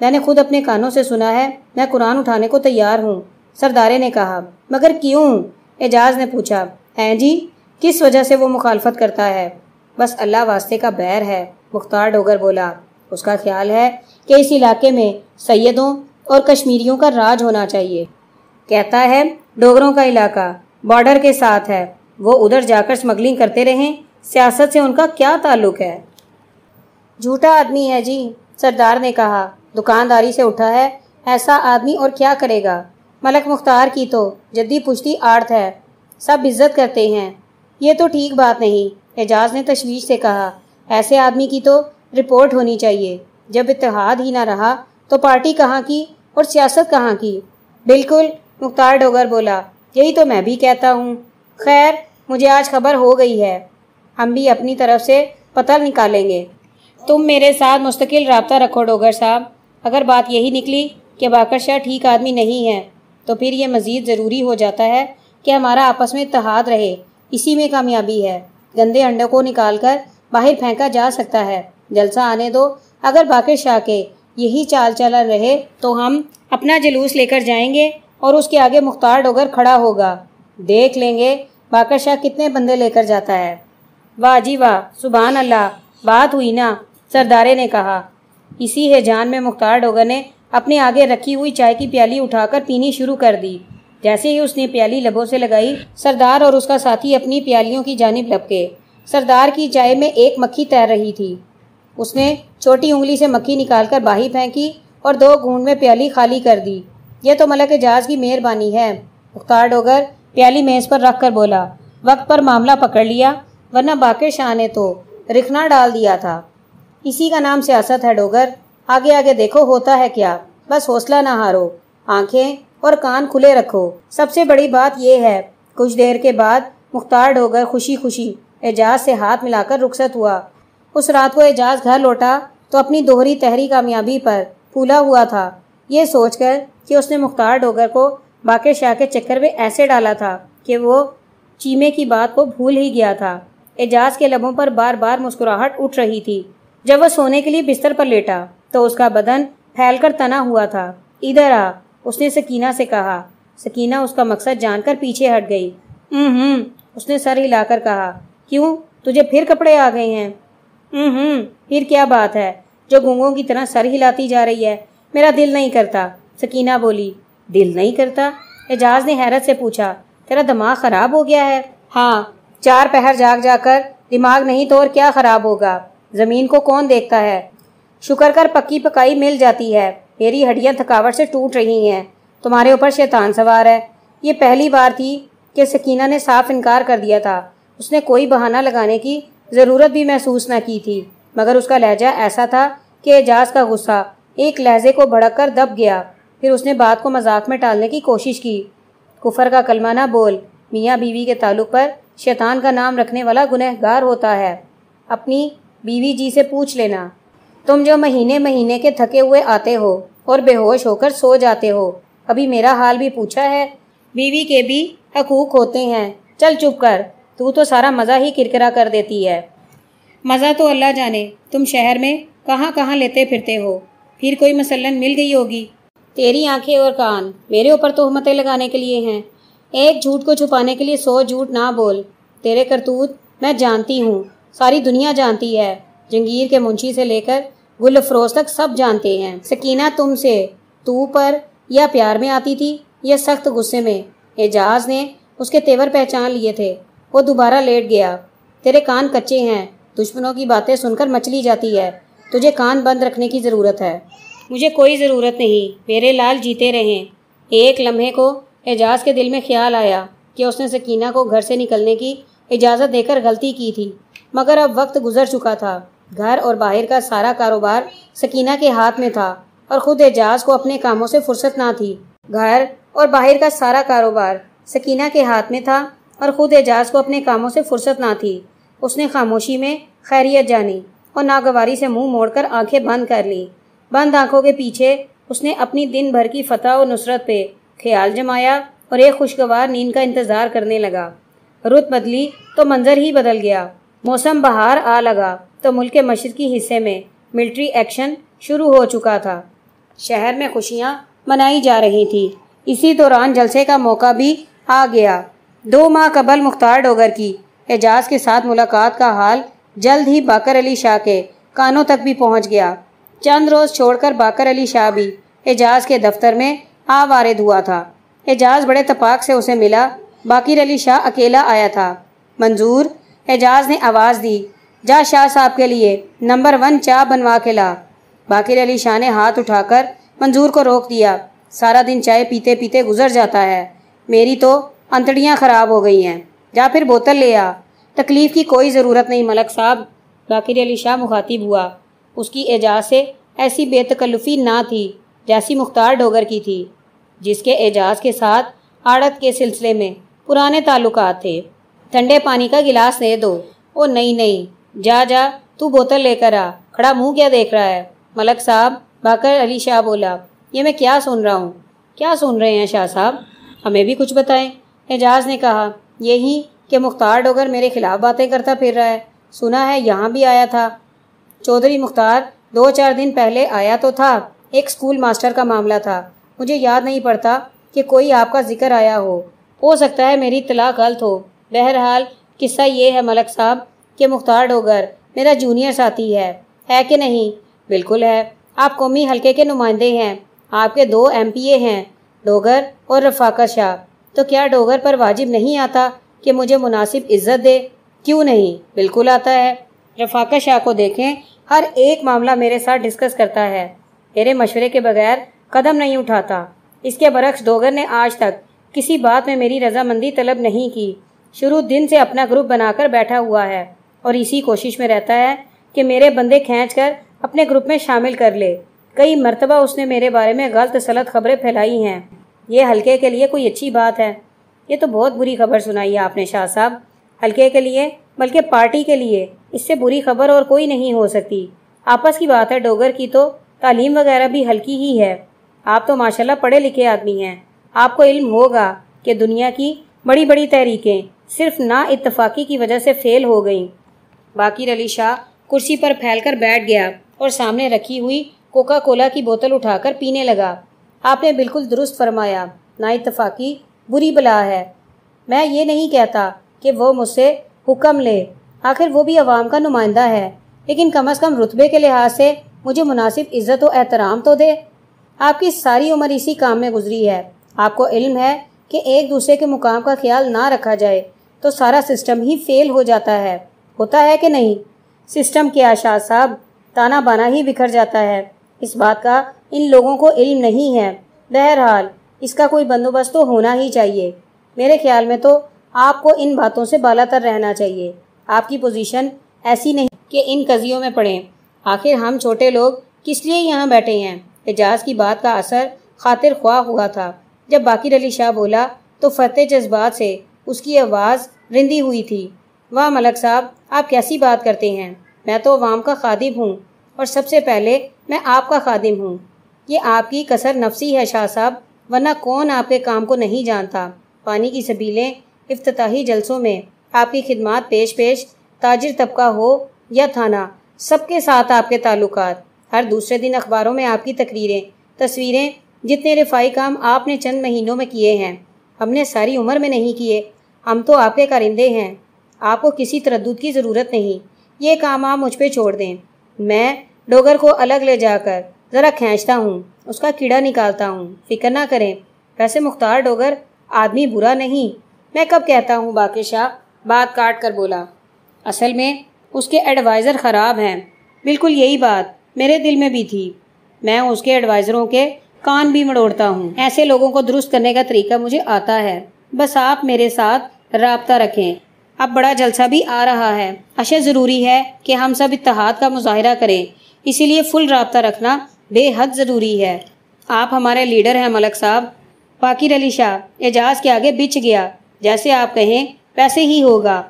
میں نے خود اپنے کانوں سے سنا ہے۔ میں قرآن اٹھانے کو تیار ہوں۔ سردارے نے کہا، مگر کیوں؟ اعجاز نے پوچھا، ہیں جی؟ کس وجہ سے وہ مخالفت کرتا ہے؟ بس اللہ واسطے کا بیر ہے، مختار ڈوگر بولا۔ اس کا خیال ہے کہ اس علاقے میں سیدوں اور کشمیریوں کا راج ہونا چاہیے۔ کہتا ہے، ڈوگروں کا علاقہ بارڈر کے ساتھ ہے۔ وہ ادھر جا کر اسمگلنگ کرتے رہیں۔ سیاست سے ان کا کیا تعلق ہے؟ جھوٹا آدمی ہے جی سردار نے کہا۔ دکانداری سے اٹھا ہے۔ ایسا آدمی اور کیا کرے گا؟ ملک مختار کی تو جدی پشتی آڑت ہے۔ سب عزت کرتے ہیں۔ یہ تو ٹھیک بات نہیں۔ اعجاز نے تشویش سے کہا، ایسے آدمی کی تو رپورٹ ہونی چاہیے۔ جب اتحاد ہی نہ رہا تو پارٹی کہاں کی اور سیاست کہاں کی؟ بالکل، مختار ڈوگر بولا، یہی تو میں بھی کہتا ہوں۔ خیر، مجھے آج خبر ہو گئی ہے۔ ہم بھی اپنی طرف سے پتہ نکالیں گے۔ تم میرے ساتھ مستقل رابطہ رکھو ڈوگر صاحب۔ اگر بات یہی نکلی کہ باکر شاہ ٹھیک آدمی نہیں ہے، تو پھر یہ مزید ضروری ہو جاتا ہے کہ ہمارا آپس میں اتحاد رہے۔ اسی میں کامیابی ہے۔ گندے انڈوں کو نکال کر باہر پھینکا جا سکتا ہے۔ جلسہ آنے دو۔ اگر باقر شاہ کے یہی چال چلن رہے تو ہم اپنا جلوس لے کر جائیں گے اور اس کے آگے مختار ڈوگر کھڑا ہوگا۔ دیکھ لیں گے باقر شاہ کتنے بندے لے کر جاتا ہے۔ واہ جی واہ، سبحان اللہ، بات ہوئی نا، سردارے نے کہا۔ اسی ہے جان میں مختار ڈوگر نے اپنے آگے رکھی ہوئی چائے کی پیالی اٹھا کر پینی شروع کر دی۔ جیسے ہی اس نے پیالی لبوں سے لگائی، سردار اور اس کا ساتھی اپنی پیالیوں کی جانب لپکے۔ سردار کی چائے میں ایک مکھی تیر رہی تھی۔ اس نے چھوٹی انگلی سے مکھی نکال کر باہی پھینکی اور دو گونڈ میں پیالی خالی کر دی۔ یہ تو ملک جاز کی مہربانی ہے۔ مختار ڈوگر پیالی میز پر رکھ کر بولا، وقت پر معاملہ پکڑ لیا، ورنہ باقر شاہ نے تو۔ رکھنا ڈال دیا تھا۔ اسی کا نام سیاست ہے ڈوگر۔ آگے آگے دیکھو، ہوتا ہے کیا؟ بس حوصلہ نہ ہارو۔ آنکھیں اور کان کھلے رکھو۔ سب سے بڑی بات یہ ہے، کچھ دیر کے بعد مختار ڈوگر خوشی خوشی اعجاز سے ہاتھ ملا کر رخصت ہوا۔ اس رات کو اعجاز گھر لوٹا تو اپنی دوہری تحری کامیابی پر پھولا ہوا تھا۔ یہ سوچ کر کہ اس نے مختار ڈوگر کو باقر شاہ کے چکر میں ایسے ڈالا تھا کہ وہ چیمے کی بات کو بھول ہی گیا تھا۔ اعجاز کے لبوں پر بار بار مسکراہٹ اٹھ رہی تھی۔ جب وہ سونے کے لیے بستر پر لیٹا تو اس کا بدن پھیل کر تنا ہوا تھا۔ ادھر آ۔ اس نے سکینہ سے کہا۔ سکینہ اس کا مقصد جان کر پیچھے ہٹ گئی۔ ہوں ہوں اس نے سر ہلا کر کہا۔ کیوں؟ تجھے پھر کپڑے آ گئے ہیں۔ ہوں ہوں پھر کیا بات ہے؟ جو گونگوں کی طرح سر ہلاتی جا رہی ہے۔ میرا دل نہیں کرتا۔ سکینہ بولی، دل نہیں کرتا؟ اعجاز نے حیرت سے پوچھا۔ تیرا دماغ خراب ہو گیا ہے؟ ہاں۔ چار پہر جاگ جا کر دماغ نہیں تو اور کیا خراب ہوگا؟ زمین کو کون دیکھتا ہے؟ شکر کر پکی پکائی مل جاتی ہے۔ میری ہڈیاں تھکاوٹ سے ٹوٹ رہی ہیں۔ تمہارے اوپر شیطان سوار ہے۔ یہ پہلی بار تھی کہ سکینہ نے صاف انکار کر دیا تھا۔ اس نے کوئی بہانہ لگانے کی ضرورت بھی محسوس نہ کی تھی۔ مگر اس کا لہجہ ایسا تھا کہ اعجاز کا غصہ ایک لہجے کو بھڑک کر دب گیا۔ پھر اس نے بات کو مذاق میں ٹالنے کی کوشش کی۔ کفر کا کلمہ نہ بول۔ میاں بیوی کے تعلق پر شیطان کا نام رکھنے والا گنہ گار ہوتا ہے۔ اپنی بیوی جی سے پوچھ لینا۔ تم جو مہینے مہینے کے تھکے ہوئے آتے ہو اور بے ہوش ہو کر سو جاتے ہو۔ ابھی میرا حال بھی پوچھا ہے۔ بیوی کے بھی حقوق ہوتے ہیں۔ چل چپ کر۔ تو تو سارا مزہ ہی کرکرا کر دیتی ہے۔ مزہ تو اللہ جانے۔ تم شہر میں کہاں کہاں لیتے پھرتے ہو۔ پھر کوئی مسلن مل گئی ہوگی۔ تیری آنکھیں اور کان میرے اوپر تہمتیں لگانے کے لیے ہیں۔ ایک جھوٹ کو چھپانے کے لیے سو جھوٹ نہ بول۔ تیرے کرتوت میں جانتی ہوں۔ ساری دنیا جانتی ہے۔ جنگیر کے منشی سے لے کر گل افروز تک سب جانتے ہیں۔ سکینہ تم سے تو پر یا پیار میں آتی تھی یا سخت غصے میں۔ اعجاز نے اس کے تیور پہچان لیے تھے۔ وہ دوبارہ لیٹ گیا۔ تیرے کان کچے ہیں۔ دشمنوں کی باتیں سن کر مچلی جاتی ہے۔ تجھے کان بند رکھنے کی ضرورت ہے۔ مجھے کوئی ضرورت نہیں۔ میرے لال جیتے رہیں۔ ایک لمحے کو اعجاز کے دل میں خیال آیا کہ اس نے سکینہ کو گھر سے نکلنے کی اجازت دے کر غلطی کی تھی۔ مگر اب وقت گزر چکا تھا۔ گھر اور باہر کا سارا کاروبار سکینہ کے ہاتھ میں تھا اور خود اعجاز کو اپنے کاموں سے فرصت نہ تھی۔ گھر اور باہر کا سارا کاروبار سکینہ کے ہاتھ میں تھا اور خود اعجاز کو اپنے کاموں سے فرصت نہ تھی۔ اس نے خاموشی میں خیریت جانی اور ناگواری سے منہ موڑ کر آنکھیں بند کر لی بند آنکھوں کے پیچھے اس نے اپنی دن بھر کی فتح و نصرت پہ خیال جمایا اور ایک خوشگوار نیند کا انتظار کرنے لگا۔ رت بدلی تو منظر ہی بدل گیا۔ موسم بہار آ لگا۔ تو ملک کے مشرقی حصے میں ملٹری ایکشن شروع ہو چکا تھا۔ شہر میں خوشیاں منائی جا رہی تھیں اسی دوران جلسے کا موقع بھی آ گیا۔ دو ماہ قبل مختار ڈوگر کی اعجاز کے ساتھ ملاقات کا حال جلد ہی باکر علی شاہ کے کانوں تک بھی پہنچ گیا۔ چند روز چھوڑ کر باکر علی شاہ بھی اعجاز کے دفتر میں آ وارد ہوا تھا۔ اعجاز بڑے تپاک سے اسے ملا۔ باقر علی شاہ اکیلا آیا تھا۔ منظور اعجاز نے آواز دی۔ جا شاہ صاحب کے لیے نمبر ون چاہ بنوا کے لا۔ باقر علی شاہ نے ہاتھ اٹھا کر منظور کو روک دیا۔ سارا دن چائے پیتے پیتے گزر جاتا ہے۔ میری تو انتڑیاں خراب ہو گئی ہیں۔ جا پھر بوتل لے آ۔ تکلیف کی کوئی ضرورت نہیں، ملک صاحب۔ باقر علی شاہ مخاطب ہوا۔ اس کی اعجاز سے ایسی بے تکلفی نہ تھی جیسی مختار ڈوگر کی تھی، جس کے اعجاز کے ساتھ آڑت کے سلسلے میں پرانے تعلقات تھے۔ ٹھنڈے پانی کا گلاس دے دو۔ او نہیں نہیں۔ جا جا، تو بوتل لے کر آ۔ کھڑا منہ کیا دیکھ رہا ہے؟ ملک صاحب، باقر علی شاہ بولا، یہ میں کیا سن رہا ہوں؟ کیا سن رہے ہیں شاہ صاحب؟ ہمیں بھی کچھ بتائیں۔ اعجاز نے کہا، یہی کہ مختار ڈوگر میرے خلاف باتیں کرتا پھر رہا ہے۔ سنا ہے، یہاں بھی آیا تھا۔ چودھری مختار، دو چار دن پہلے آیا تو تھا۔ ایک اسکول ماسٹر کا معاملہ تھا۔ مجھے یاد نہیں پڑتا کہ کوئی آپ کا ذکر آیا ہو۔ ہو سکتا ہے میری اطلاع غلط ہو۔ بہرحال، قصہ یہ ہے ملک صاحب کہ مختار ڈوگر میرا جونیئر ساتھی ہے۔ ہے کہ نہیں؟ بالکل ہے۔ آپ قومی حلقے کے نمائندے ہیں۔ آپ کے دو ایم پی اے ہیں، ڈوگر اور رفاقت شاہ۔ تو کیا ڈوگر پر واجب نہیں آتا کہ مجھے مناسب عزت دے؟ کیوں نہیں؟ بالکل آتا ہے۔ رفاقت شاہ کو دیکھیں، ہر ایک معاملہ میرے ساتھ ڈسکس کرتا ہے۔ میرے مشورے کے بغیر قدم نہیں اٹھاتا۔ اس کے برعکس ڈوگر نے آج تک کسی بات میں میری رضامندی طلب نہیں کی۔ شروع دن سے اپنا گروپ بنا کر بیٹھا ہوا ہے۔ اور اسی کوشش میں رہتا ہے کہ میرے بندے کھینچ کر اپنے گروپ میں شامل کر لے۔ کئی مرتبہ اس نے میرے بارے میں غلط سلط خبریں پھیلائی ہیں۔ یہ حلقے کے لیے کوئی اچھی بات ہے۔ یہ تو بہت بری خبر سنائی ہے آپ نے، شاہ صاحب۔ حلقے کے لیے، بلکہ پارٹی کے لیے۔ اس سے بری خبر اور کوئی نہیں ہو سکتی۔ آپس کی بات ہے، ڈوگر کی تو تعلیم وغیرہ بھی ہلکی ہی ہے۔ آپ تو ماشاءاللہ پڑھے لکھے آدمی ہیں۔ آپ کو علم ہوگا کہ دنیا کی بڑی بڑی تحریکیں صرف نا اتفاقی کی وجہ سے فیل ہو گئیں۔ باقی علی شاہ کرسی پر پھیل کر بیٹھ گیا اور سامنے رکھی ہوئی کوکا کولا کی بوتل اٹھا کر پینے لگا۔ آپ نے بالکل درست فرمایا، نا اتفاقی بری بلا ہے۔ میں یہ نہیں کہتا کہ وہ مجھ سے حکم لے۔ آخر وہ بھی عوام کا نمائندہ ہے، لیکن کم از کم رتبے کے لحاظ سے مجھے مناسب عزت و احترام تو دے۔ آپ کی ساری عمر اسی کام میں گزری ہے۔ آپ کو علم ہے کہ ایک دوسرے کے مقام کا خیال نہ رکھا جائے تو سارا سسٹم ہی فیل ہو جاتا ہے۔ ہوتا ہے کہ نہیں؟ سسٹم کے آشاد صاحب تانا بانا ہی بکھر جاتا ہے۔ اس بات کا ان لوگوں کو علم نہیں ہے۔ بہرحال، اس کا کوئی بندوبست تو ہونا ہی چاہیے۔ میرے خیال میں تو آپ کو ان باتوں سے بالا تر رہنا چاہیے۔ آپ کی پوزیشن ایسی نہیں کہ ان قضیوں میں پڑیں۔ آخر ہم چھوٹے لوگ کس لیے یہاں بیٹھے ہیں؟ اعجاز کی بات کا اثر خاطر خواہ ہوا تھا۔ جب باقی علی شاہ بولا تو فتح جذبات سے اس کی آواز رندی ہوئی تھی۔ واہ ملک صاحب، آپ کیسی بات کرتے ہیں؟ میں تو عوام کا خادم ہوں اور سب سے پہلے میں آپ کا خادم ہوں۔ یہ آپ کی کثر نفسی ہے شاہ صاحب، ورنہ کون آپ کے کام کو نہیں جانتا؟ پانی کی سبیلیں افتتاحی جلسوں میں آپ کی خدمات پیش پیش تاجر طبقہ ہو یا تھانہ، سب کے ساتھ آپ کے تعلقات۔ ہر دوسرے دن اخباروں میں آپ کی تقریریں، تصویریں، جتنے رفائی کام آپ نے چند مہینوں میں کیے ہیں۔ ہم نے ساری عمر میں نہیں کیے، ہم تو آپ کے کارندے ہیں۔ آپ کو کسی تردد کی ضرورت نہیں۔ یہ کام آپ مجھ پہ چھوڑ دیں۔ میں ڈوگر کو الگ لے جا کر ذرا کھینچتا ہوں، اس کا کیڑا نکالتا ہوں۔ فکر نہ کریں ویسے مختار ڈوگر، آدمی برا نہیں۔ میں کب کہتا ہوں، باقی شاہ، بات کاٹ کر بولا۔ اصل میں اس کے ایڈوائزر خراب ہیں۔ بالکل یہی بات میرے دل میں بھی تھی۔ میں اس کے ایڈوائزروں کے کان بھی مڑوڑتا ہوں۔ ایسے لوگوں کو درست کرنے کا طریقہ مجھے آتا ہے۔ بس آپ میرے ساتھ رابطہ رکھیں۔ اب بڑا جلسہ بھی آ رہا ہے۔ اشے ضروری ہے کہ ہم سب اتحاد کا مظاہرہ کریں۔ اسی لیے فل رابطہ رکھنا بے حد ضروری ہے۔ آپ ہمارے لیڈر ہیں ملک صاحب۔ باقی علی شاہ، اعجاز کے آگے بچ گیا۔ جیسے آپ کہیں، ویسے ہی ہوگا۔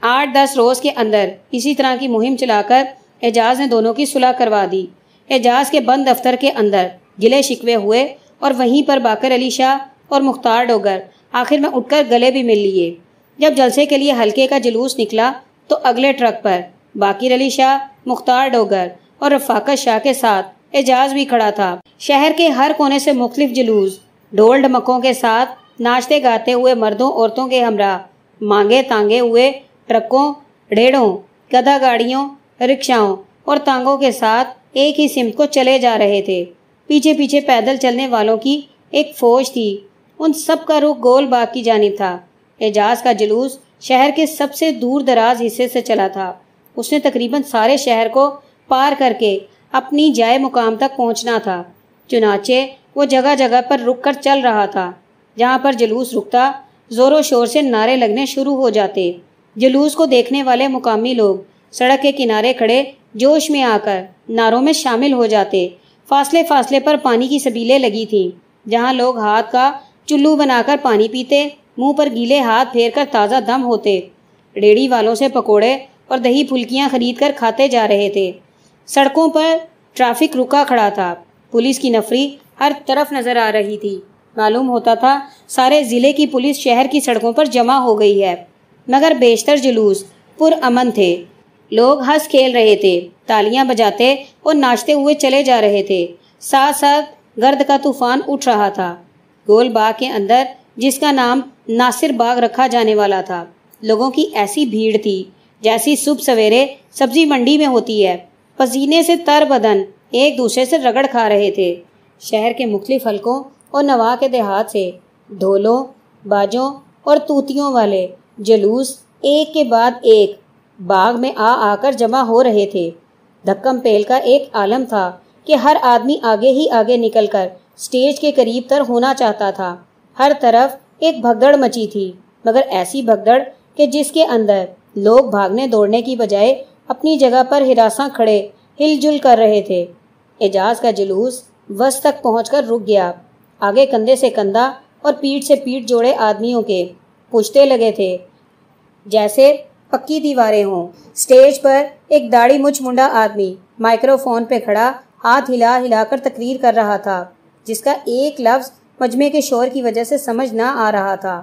آٹھ دس روز کے اندر اسی طرح کی مہم چلا کر اعجاز نے دونوں کی صلح کروا دی۔ اعجاز کے بند دفتر کے اندر گلے شکوے ہوئے اور وہیں پر باقر علی شاہ اور مختار ڈوگر۔ آخر میں اٹھ کر گلے بھی مل لیے۔ جب جلسے کے لیے ہلکے کا جلوس نکلا تو اگلے ٹرک پر باقر علی شاہ، مختار ڈوگر اور رفاقت شاہ کے ساتھ اعجاز بھی کھڑا تھا۔ شہر کے ہر کونے سے مختلف جلوس، ڈھول ڈمکوں کے ساتھ ناچتے گاتے ہوئے مردوں، عورتوں کے ہمراہ، مانگے تانگے ہوئے ٹرکوں ڈھیڑوں گدا گاڑیوں، رکشاؤں اور تانگوں کے ساتھ ایک ہی سمت کو چلے جا رہے تھے۔ پیچھے پیچھے پیدل چلنے والوں کی ایک فوج تھی۔ ان سب کا رخ گول باغ کی جانب تھا۔ اعجاز کا جلوس شہر کے سب سے دور دراز حصے سے چلا تھا۔ اس نے تقریباً سارے شہر کو پار کر کے اپنی جائے مقام تک پہنچنا تھا۔ چنانچہ وہ جگہ جگہ پر رک کر چل رہا تھا، جہاں پر جلوس رکتا زور و شور سے نعرے لگنے شروع ہو جاتے۔ جلوس کو دیکھنے والے مقامی لوگ سڑک کے کنارے کھڑے جوش میں آ کر ناروں میں شامل ہو جاتے۔ فاصلے فاصلے پر پانی کی سبیلیں لگی تھیں، جہاں لوگ ہاتھ کا چلو بنا کر پانی پیتے منہ پر گیلے ہاتھ پھیر کر تازہ دم ہوتے۔ ریڑی والوں سے پکوڑے اور دہی پھلکیاں خرید کر کھاتے جا رہے تھے۔ سڑکوں پر ٹرافک رکا کھڑا تھا۔ پولیس کی نفری ہر طرف نظر آ رہی تھی۔ معلوم ہوتا تھا سارے ضلع کی پولیس شہر کی سڑکوں پر جمع ہو گئی ہے۔ مگر بیشتر جلوس پر امن تھے۔ لوگ ہنس کھیل رہے تھے، تالیاں بجاتے اور ناچتے ہوئے چلے جا رہے تھے۔ ساتھ ساتھ گرد کا طوفان اٹھ رہا تھا۔ گول باغ کے اندر جس کا نام ناصر باغ رکھا جانے والا تھا۔ لوگوں کی ایسی بھیڑ تھی جیسی صبح سویرے سبزی منڈی میں ہوتی ہے۔ پسینے سے تر بدن ایک دوسرے سے رگڑ کھا رہے تھے۔ شہر کے مختلف حلقوں اور نوا کے دیہات سے ڈھولوں، باجوں اور توتیوں والے جلوس ایک کے بعد ایک باغ میں آ آ کر جمع ہو رہے تھے۔ دھکم پیل کا ایک عالم تھا کہ ہر آدمی آگے ہی آگے نکل کر سٹیج کے قریب تر ہونا چاہتا تھا۔ ہر طرف ایک بھگدڑ مچی تھی، مگر ایسی بھگدڑ کہ جس کے اندر لوگ بھاگنے دوڑنے کی بجائے اپنی جگہ پر ہراساں کھڑے ہل جل کر رہے تھے۔ اعجاز کا جلوس وس تک پہنچ کر رک گیا۔ آگے کندھے سے کندھا اور پیٹ سے پیٹ جوڑے آدمیوں کے پوچھتے لگے تھے، جیسے پکی دیواریں ہوں۔ سٹیج پر ایک داڑھی مچ منڈا آدمی مائکرو فون پہ کھڑا ہاتھ ہلا ہلا کر تقریر کر رہا تھا، جس کا ایک لفظ مجمع کے شور کی وجہ سے سمجھ نہ آ رہا تھا۔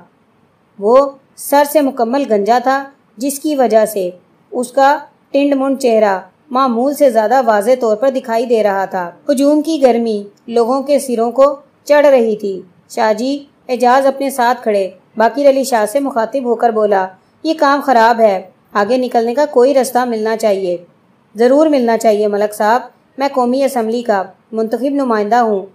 وہ سر سے مکمل گنجا تھا، جس کی وجہ سے اس کا ٹنڈ منڈ چہرہ معمول سے زیادہ واضح طور پر دکھائی دے رہا تھا۔ ہجوم کی گرمی لوگوں کے سروں کو چڑھ رہی تھی۔ شاہ جی اعجاز اپنے ساتھ کھڑے۔ باقی علی شاہ سے مخاطب ہو کر بولا، یہ کام خراب ہے۔ آگے نکلنے کا کوئی رستہ ملنا چاہیے۔ ضرور ملنا چاہیے ملک صاحب۔ میں قومی اسمبلی کا منتخب نمائندہ ہوں۔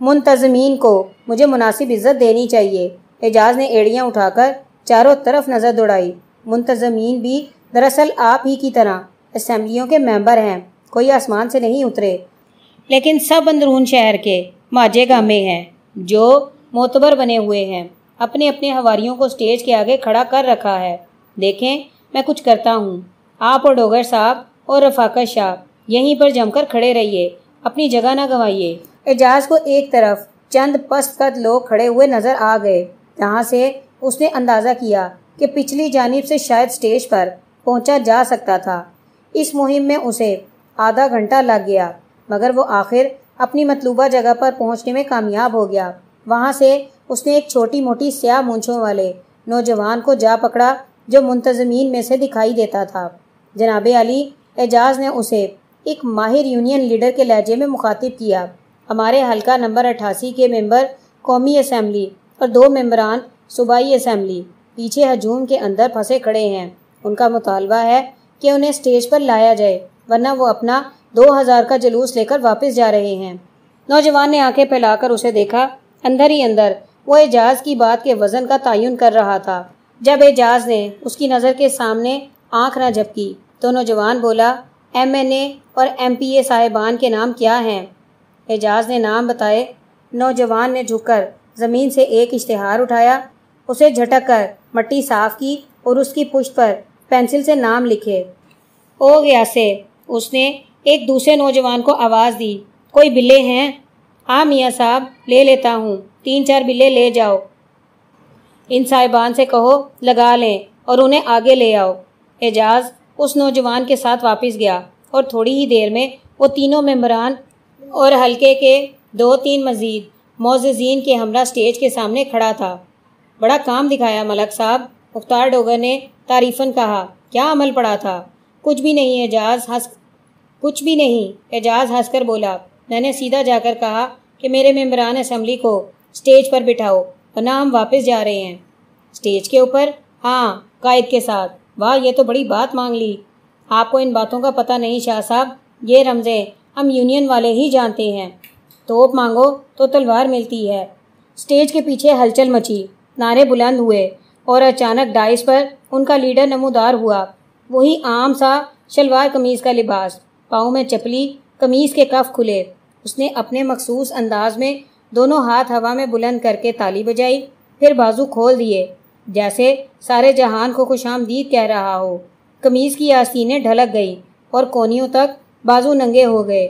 منتظمین کو مجھے مناسب عزت دینی چاہیے۔ اعجاز نے ایڑیاں اٹھا کر چاروں طرف نظر دوڑائی۔ منتظمین بھی دراصل آپ ہی کی طرح اسمبلیوں کے ممبر ہیں، کوئی آسمان سے نہیں اترے۔ لیکن سب اندرون شہر کے ماجے گامے ہیں، جو معتبر بنے ہوئے ہیں۔ اپنے اپنے ہواریوں کو سٹیج کے آگے کھڑا کر رکھا ہے۔ دیکھیں، میں کچھ کرتا ہوں۔ آپ اور ڈوگر صاحب اور رفاقت شاہ، یہیں پر جم کر کھڑے رہیے۔ اپنی جگہ نہ گنوائیے۔ اعجاز کو ایک طرف چند پست قد لوگ کھڑے ہوئے نظر آ گئے۔ جہاں سے اس نے اندازہ کیا کہ پچھلی جانب سے شاید سٹیج پر پہنچا جا سکتا تھا۔ اس مہم میں اسے آدھا گھنٹہ لگ گیا، مگر وہ آخر اپنی مطلوبہ جگہ پر پہنچنے میں کامیاب ہو گیا۔ وہاں سے اس نے ایک چھوٹی موٹی سیاہ مونچھوں والے نوجوان کو جا پکڑا جو منتظمین میں سے دکھائی دیتا تھا۔ جناب علی، اعجاز نے اسے ایک ماہر یونین لیڈر کے لہجے میں مخاطب کیا۔ ہمارے حلقہ نمبر اٹھاسی کے ممبر قومی اسمبلی اور دو ممبران صوبائی اسمبلی پیچھے ہجوم کے اندر پھنسے کھڑے ہیں۔ ان کا مطالبہ ہے کہ انہیں اسٹیج پر لایا جائے، ورنہ وہ اپنا دو ہزار کا جلوس لے کر واپس جا رہے ہیں۔ نوجوان نے آنکھیں پھیلا کر اسے دیکھا۔ اندر ہی اندر وہ اعجاز کی بات کے وزن کا تعین کر رہا تھا۔ جب اعجاز نے اس کی نظر کے سامنے آنکھ نہ جھپکی تو نوجوان بولا، ایم این اے اور ایم پی اے صاحبان کے نام کیا ہیں؟ اعجاز نے نام بتائے۔ نوجوان نے جھک کر زمین سے ایک اشتہار اٹھایا۔ اسے جھٹک کر مٹی صاف کی اور اس کی پشت پر پینسل سے نام لکھے۔ او گیا سے اس نے ایک دوسرے نوجوان کو آواز دی۔ کوئی بلے ہیں؟ ہاں میاں صاحب، لے لیتا ہوں۔ تین چار بلے لے جاؤ۔ ان صاحبان سے کہو، لگا لیں اور انہیں آگے لے آؤ۔ اعجاز اس نوجوان کے ساتھ واپس گیا اور تھوڑی ہی دیر میں وہ تینوں ممبران اور حلقے کے دو تین مزید معززین کے ہمراہ سٹیج کے سامنے کھڑا تھا۔ بڑا کام دکھایا ملک صاحب، مختار ڈوگر نے تعریفاً کہا، کیا عمل پڑا تھا؟ کچھ بھی نہیں، اعجاز ہنس کچھ بھی نہیں، اعجاز ہنس کر بولا۔ میں نے سیدھا جا کر کہا کہ میرے ممبران اسمبلی کو اسٹیج پر بٹھاؤ، ورنہ ہم واپس جا رہے ہیں۔ اسٹیج کے اوپر؟ ہاں قائد کے ساتھ۔ واہ، یہ تو بڑی بات مانگ لی۔ آپ کو ان باتوں کا پتہ نہیں شاہ صاحب، یہ رمزیں ہم یونین والے ہی جانتے ہیں۔ توپ مانگو تو تلوار ملتی ہے۔ اسٹیج کے پیچھے ہلچل مچی، نعرے بلند ہوئے اور اچانک ڈائس پر ان کا لیڈر نمودار ہوا۔ وہی عام سا شلوار قمیض کا لباس۔ پاؤں میں چپلی، قمیض کے کف کھلے۔ اس نے اپنے مخصوص انداز میں دونوں ہاتھ ہوا میں بلند کر کے تالی بجائی، پھر بازو کھول دیے۔ جیسے سارے جہان کو خوش آمدید کہہ رہا ہو۔ قمیض کی آستینیں ڈھلک گئی اور کونیوں تک بازو ننگے ہو گئے۔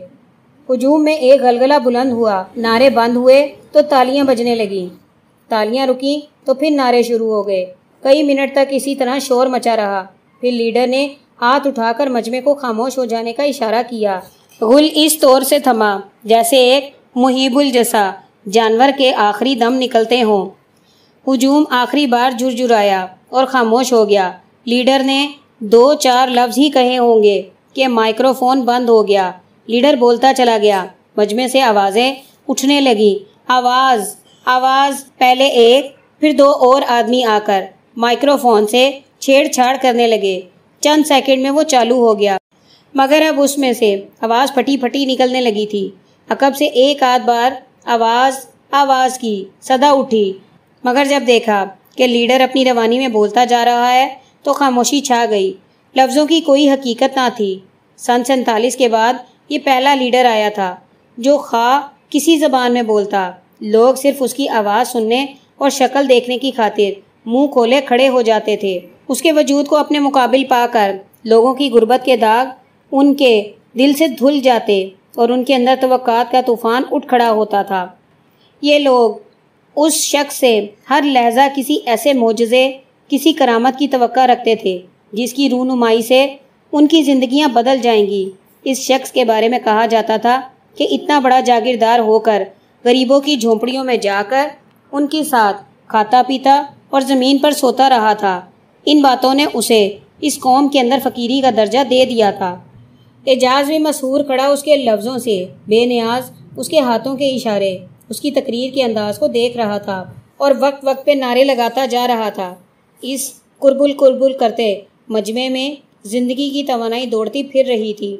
ہجوم میں ایک گلگلہ بلند ہوا۔ نعرے بند ہوئے تو تالیاں بجنے لگیں۔ تالیاں رکیں تو پھر نعرے شروع ہو گئے۔ کئی منٹ تک اسی طرح شور مچا رہا۔ پھر لیڈر نے ہاتھ اٹھا کر مجمے کو خاموش ہو جانے کا اشارہ کیا۔ گل اس طور سے تھما جیسے ایک محیب الجسا۔ جانور کے آخری دم نکلتے ہوں۔ ہجوم آخری بار جرجرایا اور خاموش ہو گیا۔ لیڈر نے دو چار لفظ ہی کہے ہوں گے۔ کہ مائکرو فون بند ہو گیا۔ لیڈر بولتا چلا گیا۔ مجمے سے آوازیں اٹھنے لگی آواز آواز، پہلے ایک، پھر دو اور آدمی آ کر۔ مائکرو فون سے چھیڑ چھاڑ کرنے لگے۔ چند سیکنڈ میں وہ چالو ہو گیا۔ مگر اب اس میں سے آواز پھٹی پھٹی نکلنے لگی تھی۔ عقب سے ایک آدھ بار آواز آواز کی صدا اٹھی۔ مگر جب دیکھا کہ لیڈر اپنی روانی میں بولتا جا رہا ہے تو خاموشی چھا گئی۔ لفظوں کی کوئی حقیقت نہ تھی۔ سن سینتالیس کے بعد یہ پہلا لیڈر آیا تھا، جو خواہ کسی زبان میں بولتا۔ لوگ صرف اس کی آواز سننے اور شکل دیکھنے کی خاطر منہ کھولے کھڑے ہو جاتے تھے۔ اس کے وجود کو اپنے مقابل پا کر لوگوں کی غربت کے داغ ان کے دل سے دھل جاتے اور ان کے اندر توقعات کا طوفان اٹھ کھڑا ہوتا تھا۔ یہ لوگ اس شخص سے ہر لہجہ کسی ایسے معجزے، کسی کرامت کی توقع رکھتے تھے، جس کی رونمائی سے ان کی زندگیاں بدل جائیں گی۔ اس شخص کے بارے میں کہا جاتا تھا کہ اتنا بڑا جاگیردار ہو کر غریبوں کی جھونپڑیوں میں جا کر ان کے ساتھ کھاتا پیتا اور زمین پر سوتا رہا تھا۔ ان باتوں نے اسے اس قوم کے اندر فقیری کا درجہ دے دیا تھا۔ اعجاز میں مسحور کھڑا اس کے لفظوں سے بے نیاز، اس کے ہاتھوں کے اشارے، اس کی تقریر کے انداز کو دیکھ رہا تھا اور وقت وقت پہ نعرے لگاتا جا رہا تھا۔ اس قربل قربل کرتے مجمع میں زندگی کی توانائی دوڑتی پھر رہی تھی۔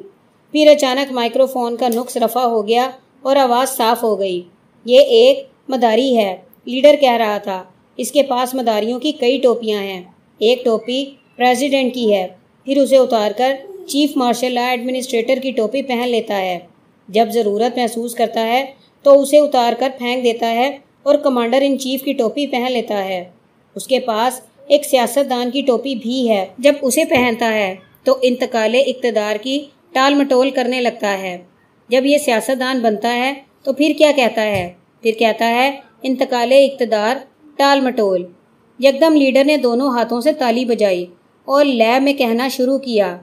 پھر اچانک مائکرو فون کا نقص رفع ہو گیا اور آواز صاف ہو گئی۔ یہ ایک مداری ہے، لیڈر کہہ رہا تھا۔ اس کے پاس مداریوں کی کئی ٹوپیاں ہیں۔ ایک ٹوپی پریزیڈنٹ کی ہے، پھر اسے اتار کر چیف مارشل لا ایڈمنسٹریٹر کی ٹوپی پہن لیتا ہے۔ جب ضرورت محسوس کرتا ہے تو اسے اتار کر پھینک دیتا ہے اور کمانڈر ان چیف کی ٹوپی پہن لیتا ہے۔ اس کے پاس ایک سیاست دان کی ٹوپی بھی ہے۔ جب اسے پہنتا ہے، تو انتقال اقتدار کی ٹال مٹول کرنے لگتا ہے۔ جب یہ سیاست دان بنتا ہے، تو پھر کیا کہتا ہے؟ پھر کہتا ہے، انتقال اقتدار، ٹال مٹول۔ یکدم لیڈر نے دونوں ہاتھوں سے تالی بجائی اور لیب میں کہنا شروع کیا۔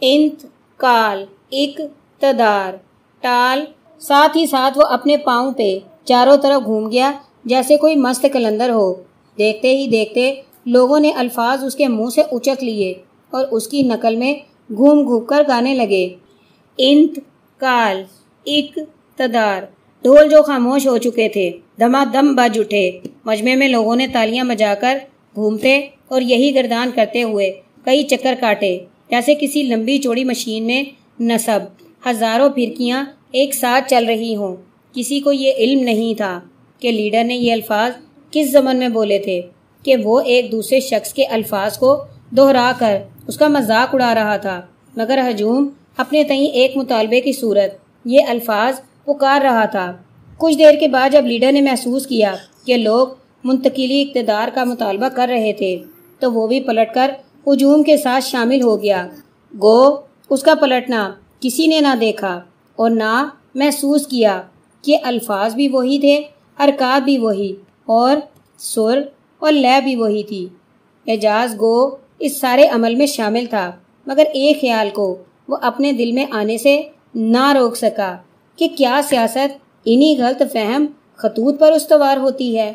انتقال اقتدار، ٹال۔ ساتھ ہی ساتھ وہ اپنے پاؤں پہ چاروں طرف گھوم گیا، جیسے کوئی مست کلندر ہو۔ دیکھتے ہی دیکھتے لوگوں نے الفاظ اس کے منہ سے اچک لیے اور اس کی نقل میں گھوم گھوم کر گانے لگے۔ انت کال اقتدار ڈھول جو خاموش ہو چکے تھے، دما دم بج اٹھے۔ مجمع میں لوگوں نے تالیاں بجا کر گھومتے اور یہی گردان کرتے ہوئے کئی چکر کاٹے، جیسے کسی لمبی چوڑی مشین میں نصب۔ ہزاروں پھرکیاں ایک ساتھ چل رہی ہوں۔ کسی کو یہ علم نہیں تھا کہ لیڈر نے یہ الفاظ کس زمن میں بولے تھے۔ کہ وہ ایک دوسرے شخص کے الفاظ کو دہرا کر اس کا مذاق اڑا رہا تھا۔ مگر ہجوم اپنے تئیں ایک مطالبے کی صورت یہ الفاظ پکار رہا تھا۔ کچھ دیر کے بعد جب لیڈر نے محسوس کیا کہ لوگ منتقلی اقتدار کا مطالبہ کر رہے تھے، تو وہ بھی پلٹ کر ہجوم کے ساتھ شامل ہو گیا۔ گو، اس کا پلٹنا کسی نے نہ دیکھا اور نہ محسوس کیا کہ الفاظ بھی وہی تھے، حرکات بھی وہی اور سر اور لے بھی وہی تھی۔ اعجاز گو اس سارے عمل میں شامل تھا، مگر ایک خیال کو وہ اپنے دل میں آنے سے نہ روک سکا کہ کیا سیاست انہی غلط فہم، خطوط پر استوار ہوتی ہے۔